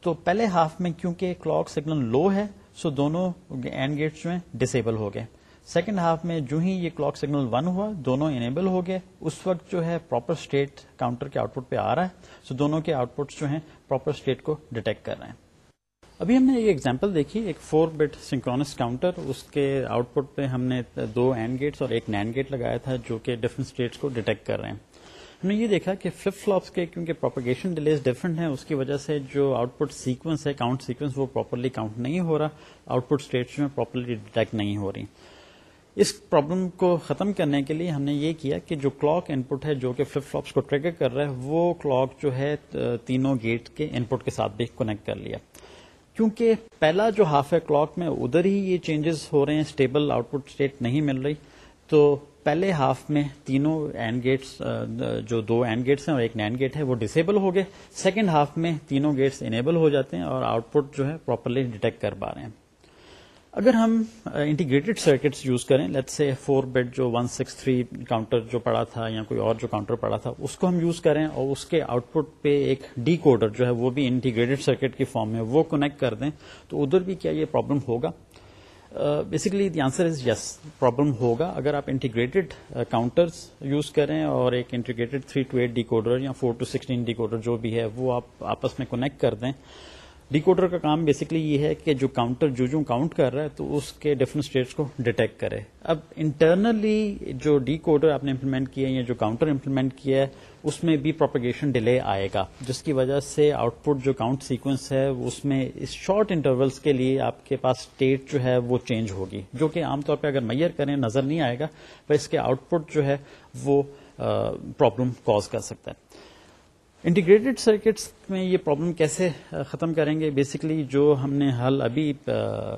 تو پہلے ہاف میں کیونکہ کلاک سگنل لو ہے سو دونوں اینڈ گیٹس جو ہیں ڈسیبل ہو گئے۔ سیکنڈ ہاف میں جو ہی یہ کلاک سگنل ون ہوا، دونوں انیبل ہو گئے۔ اس وقت جو ہے پراپر اسٹیٹ کاؤنٹر کے آؤٹ پٹ پہ آ رہا ہے۔ سو دونوں کے آؤٹ پٹس جو ہیں پراپر اسٹیٹ کو ڈیٹیکٹ کر رہے ہیں۔ ابھی ہم نے ایک ایگزامپل دیکھی، ایک فور بٹ سنکرونس کاؤنٹر اس کے آؤٹ پٹ پہ ہم نے دو اینڈ گیٹس اور ایک نینڈ گیٹ لگایا تھا جو کہ ڈفرنٹ اسٹیٹس کو ڈیٹیکٹ کر رہے ہیں۔ ہم نے یہ دیکھا کہ فلپ فلوپس کے کیونکہ پروپگیشن ڈیلیز ڈفرنٹ ہیں، اس کی وجہ سے جو آؤٹ پٹ سیکوینس ہے کاؤنٹ سیکوینس وہ پراپرلی کاؤنٹ نہیں ہو رہا۔ آؤٹ پٹ اسٹیٹس میں پراپرلی ڈیٹیکٹ نہیں ہو رہی۔ اس پرابلم کو ختم کرنے کے لیے ہم نے یہ کیا کہ جو کلاک ان پٹ ہے، جو کہ فلپ فلوپس کو ٹریگر کر رہا ہے، وہ کلاک جو ہے تینوں گیٹ کے ان پٹ کے ساتھ بھی کنیکٹ کر لیا۔ کیونکہ پہلا جو ہاف ہے کلاک میں، ادھر ہی یہ چینجز ہو رہے ہیں اسٹیبل آؤٹ پٹ اسٹیٹ نہیں مل رہی۔ تو پہلے ہاف میں تینوں اینڈ گیٹس جو دو اینڈ گیٹس ہیں اور ایک نینڈ گیٹ ہے، وہ ڈسیبل ہو گئے۔ سیکنڈ ہاف میں تینوں گیٹس انیبل ہو جاتے ہیں اور آؤٹ پٹ جو ہے پراپرلی ڈیٹیکٹ کر پا رہے ہیں۔ اگر ہم انٹیگریٹڈ سرکٹس یوز کریں لیٹ سے فور بیڈ جو ون سکس تھری کاؤنٹر جو پڑا تھا یا کوئی اور جو کاؤنٹر پڑا تھا، اس کو ہم یوز کریں اور اس کے آؤٹ پٹ پہ ایک ڈی کوڈر جو ہے، وہ بھی انٹیگریٹڈ سرکٹ کی فارم میں، وہ کنیکٹ کر دیں تو ادھر بھی کیا یہ پرابلم ہوگا؟ Basically the answer is yes problem ہوگا۔ اگر آپ انٹیگریٹڈ کاؤنٹرز یوز کریں اور ایک integrated three to eight decoder یا four to sixteen decoder جو بھی ہے، وہ آپ آپس میں کنیکٹ کر دیں۔ ڈیکوڈر کا کام بیسکلی یہ ہے کہ جو کاؤنٹر جو جو کاؤنٹ کر رہا ہے تو اس کے ڈفرنٹ اسٹیٹس کو ڈیٹیکٹ کرے۔ اب انٹرنلی جو ڈی کوڈر آپ نے امپلیمنٹ کیا ہے یا جو کاؤنٹر امپلیمنٹ کیا ہے، اس میں بھی پروپیگیشن ڈیلے آئے گا۔ جس کی وجہ سے آؤٹ پٹ جو کاؤنٹ سیکوینس ہے، اس میں اس شارٹ انٹرولس کے لیے آپ کے پاس اسٹیٹ جو ہے وہ چینج ہوگی۔ جو کہ عام طور پہ اگر میئر کریں، نظر نہیں آئے گا، پر اس کے آؤٹ پٹ جو ہے وہ پرابلم کاز کر سکتا ہے۔ انٹیگریٹڈ سرکٹس میں یہ پرابلم کیسے ختم کریں گے؟ بیسکلی جو ہم نے حل ابھی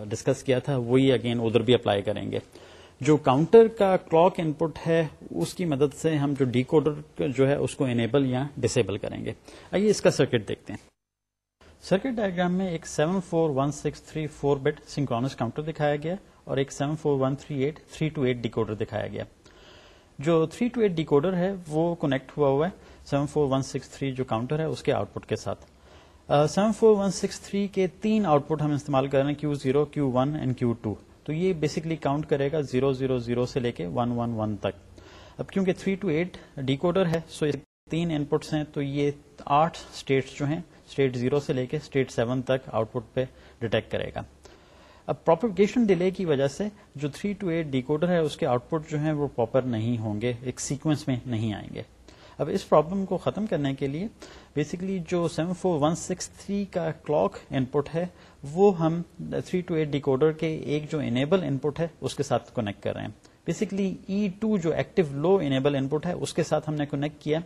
ڈسکس کیا تھا، وہی اگین ادھر بھی اپلائی کریں گے۔ جو کاؤنٹر کا کلاک ان پٹ ہے، اس کی مدد سے ہم جو ڈی کوڈر جو ہے، اس کو انیبل یا ڈسیبل کریں گے۔ آئیے اس کا سرکٹ دیکھتے ہیں۔ سرکٹ ڈائگرام میں ایک seven four one six three four bit synchronous counter دکھایا گیا اور ایک seven four one three eight three to eight decoder دکھایا گیا۔ جو تھری ٹو ایٹ ڈیکوڈر ہے، وہ کنیکٹ ہوا ہوا ہے۔ Seven four one six three جو کاؤنٹر ہے، اس کے آؤٹ پٹ کے ساتھ۔ Seven four one six three کے تین آؤٹ پٹ ہم استعمال کر رہے ہیں Q zero Q one and Q two تو یہ بیسکلی کاؤنٹ کرے گا زیرو زیرو زیرو سے لے کے ون ون ون تک۔ اب کیونکہ تھری ٹو ایٹ ڈیکوڈر ہے سو تین ان پٹس ہیں، تو یہ آٹھ اسٹیٹس جو ہیں اسٹیٹ زیرو سے لے کے اسٹیٹ سیون تک آؤٹ پٹ پہ ڈیٹیکٹ کرے گا۔ اب پروپیگیشن ڈیلے کی وجہ سے جو تھری ٹو ایٹ ڈیکوڈر ہے، اس کے آؤٹ پٹ جو ہیں وہ پراپر نہیں ہوں گے، ایک سیکوینس میں نہیں آئیں گے۔ اب اس پرابلم کو ختم کرنے کے لیے بیسکلی جو seven four one six three کا کلاک ان پٹ ہے، وہ ہم تھری ٹو ایٹ ڈیکوڈر کے ایک جو انیبل ان پٹ ہے، اس کے ساتھ کنیکٹ کر رہے ہیں. بیسکلی ای ٹو جو active low enable input ہے، اس کے ساتھ ہم نے کونیکٹ کیا.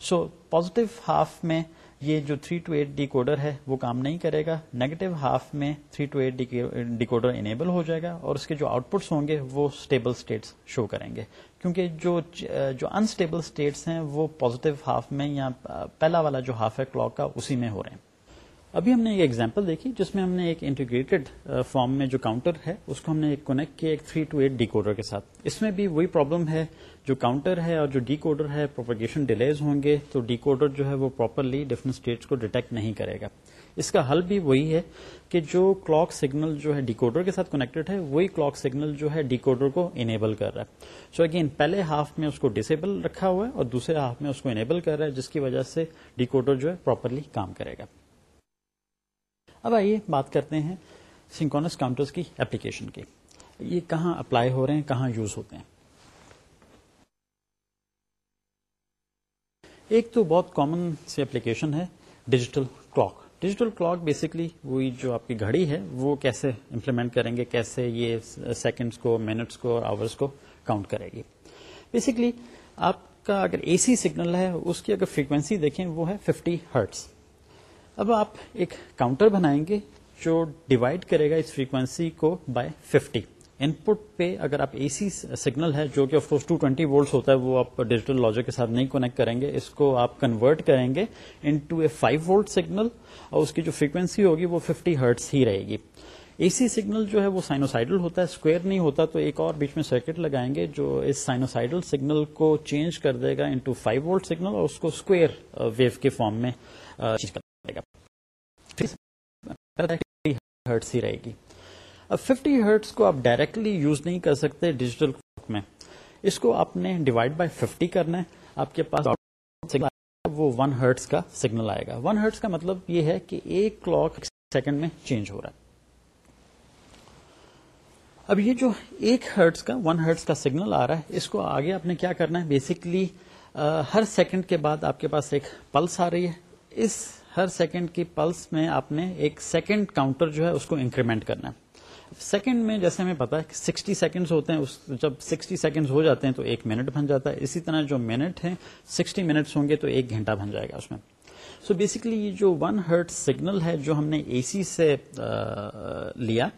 سو پوزیٹو ہاف میں یہ جو 3 ٹو ایٹ ڈیکوڈر ہے، وہ کام نہیں کرے گا. نیگیٹو ہاف میں 3 ٹو ایٹ ڈیکوڈر انیبل ہو جائے گا اور اس کے جو آؤٹ پٹس ہوں گے وہ اسٹیبل اسٹیٹس شو کریں گے. کیونکہ جو جو انسٹیبل اسٹیٹس ہیں وہ پوزیٹو ہاف میں یا پہلا والا جو ہاف ہے کلاک کا، اسی میں ہو رہے ہیں. ابھی ہم نے ایک ایگزامپل دیکھی جس میں ہم نے ایک انٹیگریٹڈ فارم uh, میں جو کاؤنٹر ہے، اس کو ہم نے ایک کونیکٹ کیا ایک تھری ٹو ایٹ ڈیکوڈر کے ساتھ۔ اس میں بھی وہی پرابلم ہے جو کاؤنٹر ہے اور جو ڈیکوڈر ہے پروپیگیشن ڈیلیز ہوں گے تو ڈیکوڈر جو ہے وہ پراپرلی ڈفرنٹ اسٹیٹس کو ڈیٹیکٹ نہیں کرے گا۔ اس کا حل بھی وہی ہے کہ جو کلاک سگنل جو ہے ڈیکوڈر کے ساتھ کنیکٹڈ ہے، وہی کلاک سگنل جو ہے ڈیکوڈر کو انیبل کر رہا ہے۔ سو so اگین پہلے ہاف میں اس کو ڈسیبل رکھا ہوا ہے اور دوسرے ہاف میں اس کو انیبل کر رہا ہے، جس کی وجہ سے ڈیکوڈر جو ہے پراپرلی کام کرے گا۔ اب آئیے بات کرتے ہیں سنکونس کاؤنٹرز کی اپلیکیشن کی۔ یہ کہاں اپلائی ہو رہے ہیں، کہاں یوز ہوتے ہیں۔ ایک تو بہت کامن سی اپلیکیشن ہے digital clock digital clock basically وہی جو آپ کی گھڑی ہے، وہ کیسے امپلیمنٹ کریں گے، کیسے یہ سیکنڈس کو منٹس کو اور آورس کو کاؤنٹ کرے گی۔ بیسکلی آپ کا اگر اے سی سگنل ہے، اس کی اگر فریکوینسی دیکھیں، وہ ہے ففٹی ہرٹس اب آپ ایک کاؤنٹر بنائیں گے جو ڈیوائڈ کرے گا اس فریکوینسی کو بائی ففٹی ان پٹ پہ اگر آپ اے سی سگنل ہے جو کہ of course two twenty volts ہوتا ہے، وہ آپ ڈیجیٹل لاجک کے ساتھ نہیں کونیکٹ کریں گے۔ اس کو آپ کنورٹ کریں گے into a five volt signal اور اس کی جو فریکوینسی ہوگی وہ ففٹی ہرٹس ہی رہے گی۔ اے سی سگنل جو ہے وہ سائنوسائڈل ہوتا ہے اسکوئر نہیں ہوتا، تو ایک اور بیچ میں سرکٹ لگائیں گے جو اس سائنوسائڈل سگنل کو چینج کر دے گا انٹو فائیو وولٹ سگنل اور اس کو اسکوئر ویو کے فارم میں چینج کر ڈائریکٹلی ہرٹس ہی رہے گی۔ اب ففٹی ہرٹس کو آپ ڈائریکٹلی یوز نہیں کر سکتے ڈیجیٹل کلاک میں۔ اس کو آپ نے ڈیوائڈ بائی ففٹی کرنا ہے۔ آپ کے پاس وہ ون ہرٹس کا سگنل آئے گا۔ ون ہرٹس کا مطلب یہ ہے کہ ایک کلاک سیکنڈ میں چینج ہو رہا ہے۔ اب یہ جو ایک ہرٹس کا ون ہرٹس کا سگنل آ رہا ہے، اس کو آگے آپ نے کیا کرنا ہے؟ بیسکلی ہر سیکنڈ کے بعد آپ کے پاس ایک پلس آ رہی ہے۔ اس ہر سیکنڈ کی پلس میں آپ نے ایک سیکنڈ کاؤنٹر جو ہے اس کو انکریمنٹ کرنا ہے۔ سیکنڈ میں جیسے ہمیں پتا ہے کہ سکسٹی سیکنڈ ہوتے ہیں جب سکسٹی سیکنڈ ہو جاتے ہیں تو ایک منٹ بن جاتا ہے۔ اسی طرح جو منٹ ہے سکسٹی منٹس ہوں گے تو ایک گھنٹہ بن جائے گا اس میں۔ سو بیسکلی یہ جو ون ہرٹ سگنل ہے، جو ہم نے اے سی سے لیا،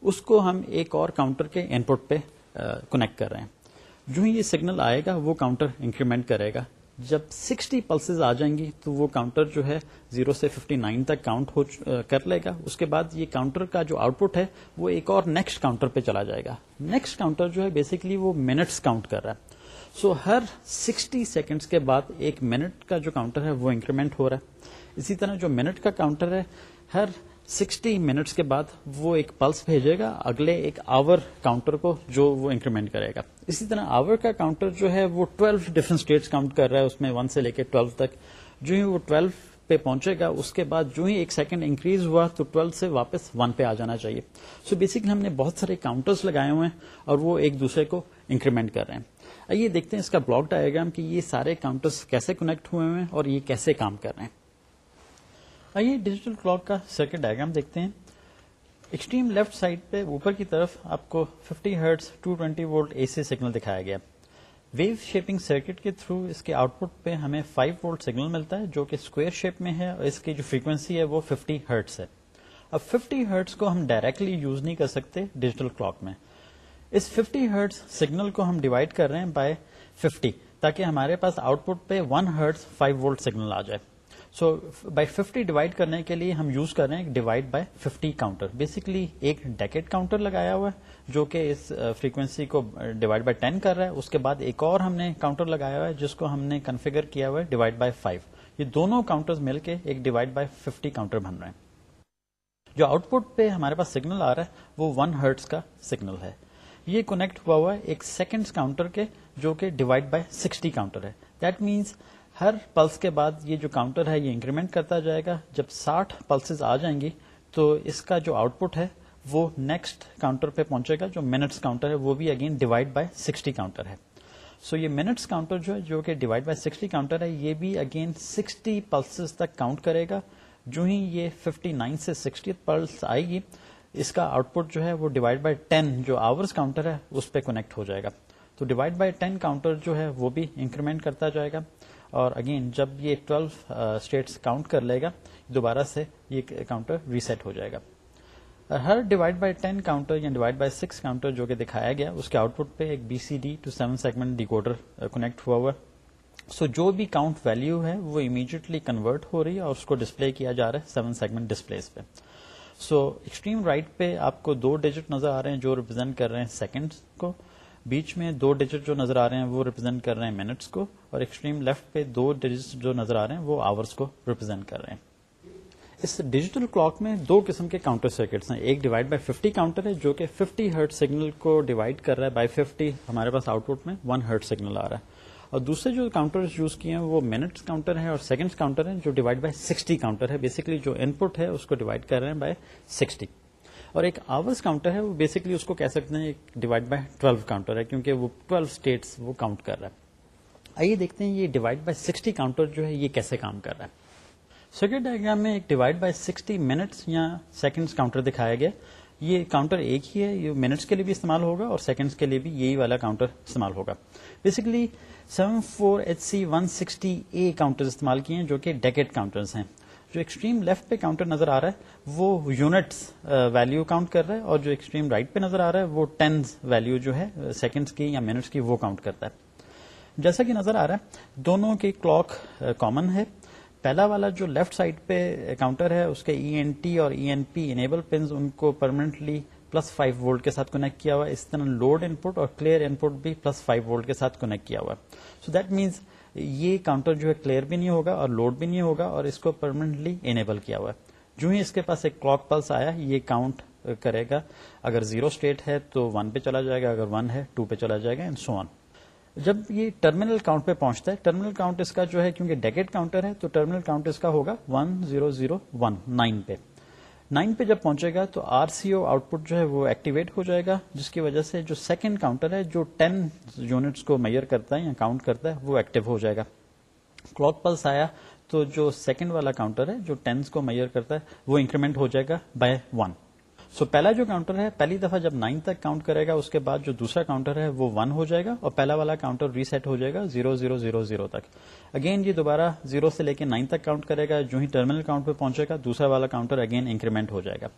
اس کو ہم ایک اور کاؤنٹر کے ان پٹ پہ کنیکٹ کر رہے ہیں۔ جو ہی یہ سگنل آئے گا، وہ کاؤنٹر انکریمنٹ کرے گا۔ جب سکسٹی پلسز آ جائیں گی تو وہ کاؤنٹر جو ہے زیرو سے ففٹی نائن تک کاؤنٹ ہو کر لے گا۔ اس کے بعد یہ کاؤنٹر کا جو آؤٹ پٹ ہے وہ ایک اور نیکسٹ کاؤنٹر پہ چلا جائے گا۔ نیکسٹ کاؤنٹر جو ہے بیسکلی وہ منٹس کاؤنٹ کر رہا ہے۔ سو so, ہر سکسٹی سیکنڈس کے بعد ایک منٹ کا جو کاؤنٹر ہے وہ انکریمنٹ ہو رہا ہے۔ اسی طرح جو منٹ کا کاؤنٹر ہے ہر سکسٹی منٹس کے بعد وہ ایک پلس بھیجے گا، اگلے ایک آور کاؤنٹر کو جو وہ انکریمنٹ کرے گا۔ اسی طرح آور کا کاؤنٹر جو ہے، وہ ٹویلو ڈفرنٹ اسٹیٹس کاؤنٹ کر رہا ہے، اس میں ون سے لے کے ٹویلو تک۔ جو ہی وہ ٹویلو پہ پہنچے گا، اس کے بعد جو ہی ایک سیکنڈ انکریز ہوا، تو ٹویلو سے واپس ون پہ آ جانا چاہیے۔ سو so بیسکلی ہم نے بہت سارے کاؤنٹرز لگائے ہوئے ہیں اور وہ ایک دوسرے کو انکریمنٹ کر رہے ہیں۔ آئیے دیکھتے ہیں اس کا بلاک ڈائگرام کہ یہ سارے کاؤنٹرز کیسے کنیکٹ ہوئے ہوئے ہیں اور یہ کیسے کام کر رہے ہیں۔ آئیے ڈیجیٹل کلاک کا سرکٹ ڈائگرام دیکھتے ہیں۔ ایکسٹریم لیفٹ سائڈ پہ اوپر کی طرف آپ کو 50 ہرٹس 220 وولٹ اے سی سگنل دکھایا گیا۔ ویو شیپنگ سرکٹ کے تھرو اس کے آؤٹ پٹ پہ ہمیں 5 وولٹ سگنل ملتا ہے جو کہ اسکوئر شیپ میں ہے اور اس کی جو فریکوینسی ہے وہ 50 ہرٹس ہے۔ اب 50 ہرٹس کو ہم ڈائریکٹلی یوز نہیں کر سکتے ڈیجیٹل کلاک میں۔ اس 50 ہرٹس سگنل کو ہم ڈیوائڈ کر رہے ہیں بائی 50 تاکہ ہمارے پاس آؤٹ پٹ پہ 1 ہرٹس 5 وولٹ سگنل آ جائے۔ سو بائی ففٹی ڈیوائڈ کرنے کے لیے ہم یوز کر رہے ہیں divide by fifty counter basically ایک ڈیکٹ کاؤنٹر لگایا ہوا ہے جو کہ اس uh, فریکوینسی کو ڈیوائڈ بائی ٹین کر رہا ہے. اس کے بعد ایک اور ہم نے کاؤنٹر لگایا ہوا ہے جس کو ہم نے کنفیگر کیا ہوا ہے ڈیوائڈ بائی فائیو یہ دونوں کاؤنٹر مل کے ایک ڈیوائڈ بائی ففٹی کاؤنٹر بن رہے ہیں. جو آؤٹ پٹ پہ ہمارے پاس سگنل آ رہا ہے وہ ون ہرٹس کا سگنل ہے. یہ کونیکٹ ہوا ہوا ہے ایک سیکنڈ کاؤنٹر کے جو کہ ڈیوائڈ بائی سکسٹی کاؤنٹر ہے. دیٹ مینس ہر پلس کے بعد یہ جو کاؤنٹر ہے یہ انکریمنٹ کرتا جائے گا۔ جب ساٹھ پلسز آ جائیں گی تو اس کا جو آؤٹ پٹ ہے وہ نیکسٹ کاؤنٹر پہ پہنچے گا۔ جو منٹس کاؤنٹر ہے وہ بھی again divide by sixty counter ہے۔ سو یہ منٹس کاؤنٹر جو ہے، جو کہ ڈیوائڈ بائی سکسٹی کاؤنٹر ہے، یہ بھی اگین سکسٹی پلسز تک کاؤنٹ کرے گا۔ جو ہی یہ ففٹی نائن سے سکسٹی پلس آئے گی، اس کا آؤٹ پٹ جو ہے وہ ڈیوائڈ بائی ٹین جو آورس کاؤنٹر ہے، اس پہ کنیکٹ ہو جائے گا۔ تو ڈیوائڈ بائی ٹین کاؤنٹر جو ہے وہ بھی انکریمنٹ کرتا جائے گا۔ اور اگین جب یہ ٹویلو اسٹیٹس کاؤنٹ کر لے گا، دوبارہ سے یہ کاؤنٹر ریسیٹ ہو جائے گا۔ ہر ڈیوائڈ بائی ٹین کاؤنٹر یا ڈیوائڈ بائی سکس کاؤنٹر جو کہ دکھایا گیا، اس کے آؤٹ پٹ پہ ایک B C D to seven segment decoder connect ہوا ہوا۔ سو جو بھی کاؤنٹ ویلو ہے، وہ امیڈیٹلی کنورٹ ہو رہی ہے اور اس کو ڈسپلے کیا جا رہا ہے سیون سیگمنٹ ڈسپلے پہ۔ سو ایکسٹریم رائٹ پہ آپ کو دو ڈیجٹ نظر آ رہے ہیں جو ریپرزینٹ کر رہے ہیں سیکنڈ کو۔ بیچ میں دو ڈیجٹ جو نظر آ رہے ہیں وہ ریپرزینٹ کر رہے ہیں منٹس کو اور ایکسٹریم لیفٹ پہ دو ڈیجٹ جو نظر آ رہے ہیں وہ آورس کو ریپرزینٹ کر رہے ہیں۔ اس ڈیجیٹل کلاک میں دو قسم کے کاؤنٹر سرکٹس ہیں۔ ایک ڈیوائڈ بائی ففٹی کاؤنٹر ہے جو کہ ففٹی ہرٹ سگنل کو ڈیوائڈ کر رہا ہے بائی ففٹی ہمارے پاس آؤٹ پٹ میں ون ہرٹ سگنل آ رہا ہے۔ اور دوسرے جو کاؤنٹر یوز کیے ہیں وہ منٹس کاؤنٹر ہے اور سیکنڈ کاؤنٹر ہے جو ڈیوائڈ بائی سکسٹی کاؤنٹر ہے۔ بیسکلی جو ان پٹ ہے اس کو ڈیوائڈ کر رہے ہیں بائی سکسٹی اور ایک آورس کاؤنٹر ہے، وہ بیسکلی اس کو کہہ سکتے ہیں ڈیوائڈ بائی ٹویلو کاؤنٹر ہے، کیونکہ وہ ٹویلو اسٹیٹس وہ کاؤنٹ کر رہا ہے۔ آئیے دیکھتے ہیں یہ ڈیوائڈ بائی سکسٹی کاؤنٹر جو ہے، یہ کیسے کام کر رہا ہے۔ سرکٹ ڈائگرام میں ایک ڈیوائڈ بائی سکسٹی منٹس یا سیکنڈ کاؤنٹر دکھایا گیا۔ یہ کاؤنٹر ایک ہی ہے، یہ منٹس کے لیے بھی استعمال ہوگا اور سیکنڈس کے لیے بھی یہی والا کاؤنٹر استعمال ہوگا۔ Basically seven four H C one sixty A counter استعمال کیے ہیں جو کہ ڈیکٹ کاؤنٹرز ہیں۔ جو ایکسٹریم لیفٹ پہ کاؤنٹر نظر آ رہا ہے، وہ یونٹس ویلو کاؤنٹ کر رہا ہے اور جو ایکسٹریم رائٹ پہ نظر آ رہا ہے، وہ ٹینز ویلو جو ہے سیکنڈس کی یا منٹس کی وہ کاؤنٹ کرتا ہے۔ جیسا کہ نظر آ رہا ہے، دونوں کی کلاک کامن ہے۔ پہلا والا جو لیفٹ سائڈ پہ کاؤنٹر ہے، اس کے ای این ٹی اور E N P enable pins ان کو پرماننٹلی پلس فائیو وولٹ کے ساتھ کنیکٹ کیا ہوا ہے۔ اس طرح لوڈ ان پٹ اور کلیئر ان پٹ بھی پلس فائیو وولٹ کے ساتھ کنیکٹ کیا ہوا ہے۔ سو دیٹ مینس یہ کاؤنٹر جو ہے کلیئر بھی نہیں ہوگا اور لوڈ بھی نہیں ہوگا اور اس کو پرماننٹلی انیبل کیا ہوا ہے۔ جو ہی اس کے پاس ایک کلاک پلس آیا، یہ کاؤنٹ کرے گا۔ اگر زیرو اسٹیٹ ہے تو ون پہ چلا جائے گا، اگر ون ہے ٹو پہ چلا جائے گا سو ون جب یہ ٹرمینل کاؤنٹ پہ پہنچتا ہے ٹرمینل کاؤنٹ اس کا جو ہے، کیونکہ ڈیکٹ کاؤنٹر ہے، تو ٹرمینل کاؤنٹ اس کا ہوگا one zero zero one nine پہ۔ نائن پہ جب پہنچے گا تو are C O output جو ہے وہ ایکٹیویٹ ہو جائے گا، جس کی وجہ سے جو سیکنڈ کاؤنٹر ہے، جو ٹین یونٹس کو میئر کرتا ہے یا کاؤنٹ کرتا ہے، وہ ایکٹیو ہو جائے گا۔ کلاک پلس آیا تو جو سیکنڈ والا کاؤنٹر ہے، جو ٹینس کو میئر کرتا ہے، وہ انکریمنٹ ہو جائے گا بائی ون سو پہلا جو کاؤنٹر ہے، پہلی دفعہ جب نائن تک کاؤنٹ کرے گا، اس کے بعد جو دوسرا کاؤنٹر ہے، وہ ون ہو جائے گا اور پہلا والا کاؤنٹر ریسیٹ ہو جائے گا زیرو زیرو زیرو زیرو تک. اگین یہ دوبارہ زیرو سے لے کے نائن تک کاؤنٹ کرے گا، جو ہی ٹرمینل کاؤنٹ پہ پہنچے گا، دوسرا والا کاؤنٹر اگین انکریمنٹ ہو جائے گا.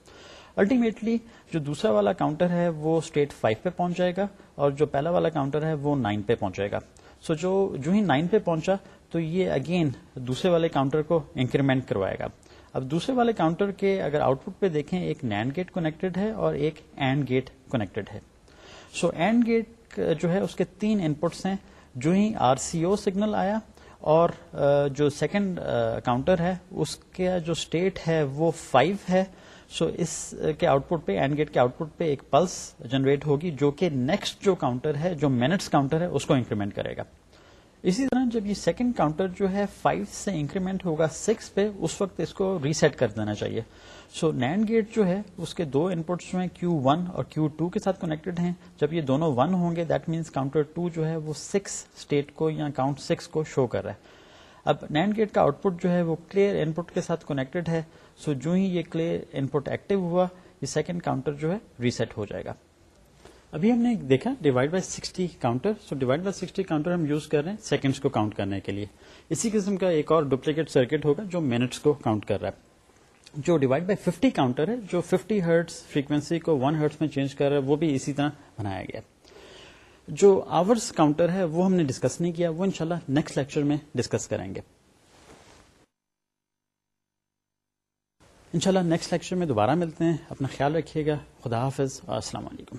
الٹیمیٹلی جو دوسرا والا کاؤنٹر ہے، وہ اسٹیٹ فائیو پہ پہنچ جائے گا اور جو پہلا والا کاؤنٹر ہے، وہ نائن پہ پہنچ جائے گا. سو so جو جو ہی نائن پہ پہنچا، تو یہ اگین دوسرے والے کاؤنٹر کو انکریمنٹ کروائے گا. اب دوسرے والے کاؤنٹر کے اگر آؤٹ پٹ پہ دیکھیں، ایک نینڈ گیٹ کنیکٹڈ ہے اور ایک اینڈ گیٹ کنیکٹڈ ہے۔ سو اینڈ گیٹ جو ہے، اس کے تین ان پٹس ہیں۔ جو he or C O signal آیا اور جو سیکنڈ کاؤنٹر ہے، اس کا جو اسٹیٹ ہے، وہ فائیو ہے۔ سو اس کے آؤٹ پٹ پہ اینڈ گیٹ کے آؤٹ پٹ پہ ایک پلس جنریٹ ہوگی، جو کہ نیکسٹ جو کاؤنٹر ہے، جو منٹس کاؤنٹر ہے، اس کو انکریمنٹ کرے گا۔ اسی طرح جب یہ سیکنڈ کاؤنٹر جو ہے فائیو سے انکریمنٹ ہوگا سکس پہ، اس وقت اس کو ریسیٹ کر دینا چاہیے۔ سو نینڈ گیٹ جو ہے، اس کے دو انپٹس جو ہیں کیو ون اور کیو ٹو کے ساتھ کنیکٹڈ ہیں۔ جب یہ دونوں ون ہوں گے دیٹ مینس کاؤنٹر ٹو جو ہے، وہ سکس اسٹیٹ کو یا کاؤنٹ سکس کو شو کر رہا ہے۔ اب نینڈ گیٹ کا آؤٹ پٹ جو ہے، وہ کلیئر ان پٹ کے ساتھ کنیکٹڈ ہے۔ سو جو ہی یہ کلیئر ان پٹ ایکٹیو ہوا، یہ سیکنڈ کاؤنٹر جو ہے ریسیٹ ہو جائے گا۔ ابھی ہم نے دیکھا divide by sixty counter so divide by sixty counter ہم یوز کر رہے ہیں سیکنڈس کو کاؤنٹ کرنے کے لیے. اسی قسم کا ایک اور ڈپلیکیٹ سرکٹ ہوگا جو منٹس کو کاؤنٹ کر رہا ہے. جو ڈیوائڈ بائی ففٹی کاؤنٹر ہے، جو ففٹی ہرٹس فریکوینسی کو ون ہرٹس میں چینج کر رہا ہے، وہ بھی اسی طرح بنایا گیا جو آورس کاؤنٹر ہے، وہ ہم نے ڈسکس نہیں کیا. وہ انشاءاللہ نیکسٹ لیکچر میں ڈسکس کریں گے. انشاءاللہ نیکسٹ لیکچر میں دوبارہ ملتے ہیں. اپنا خیال رکھیے گا. خدا حافظ اور السلام علیکم.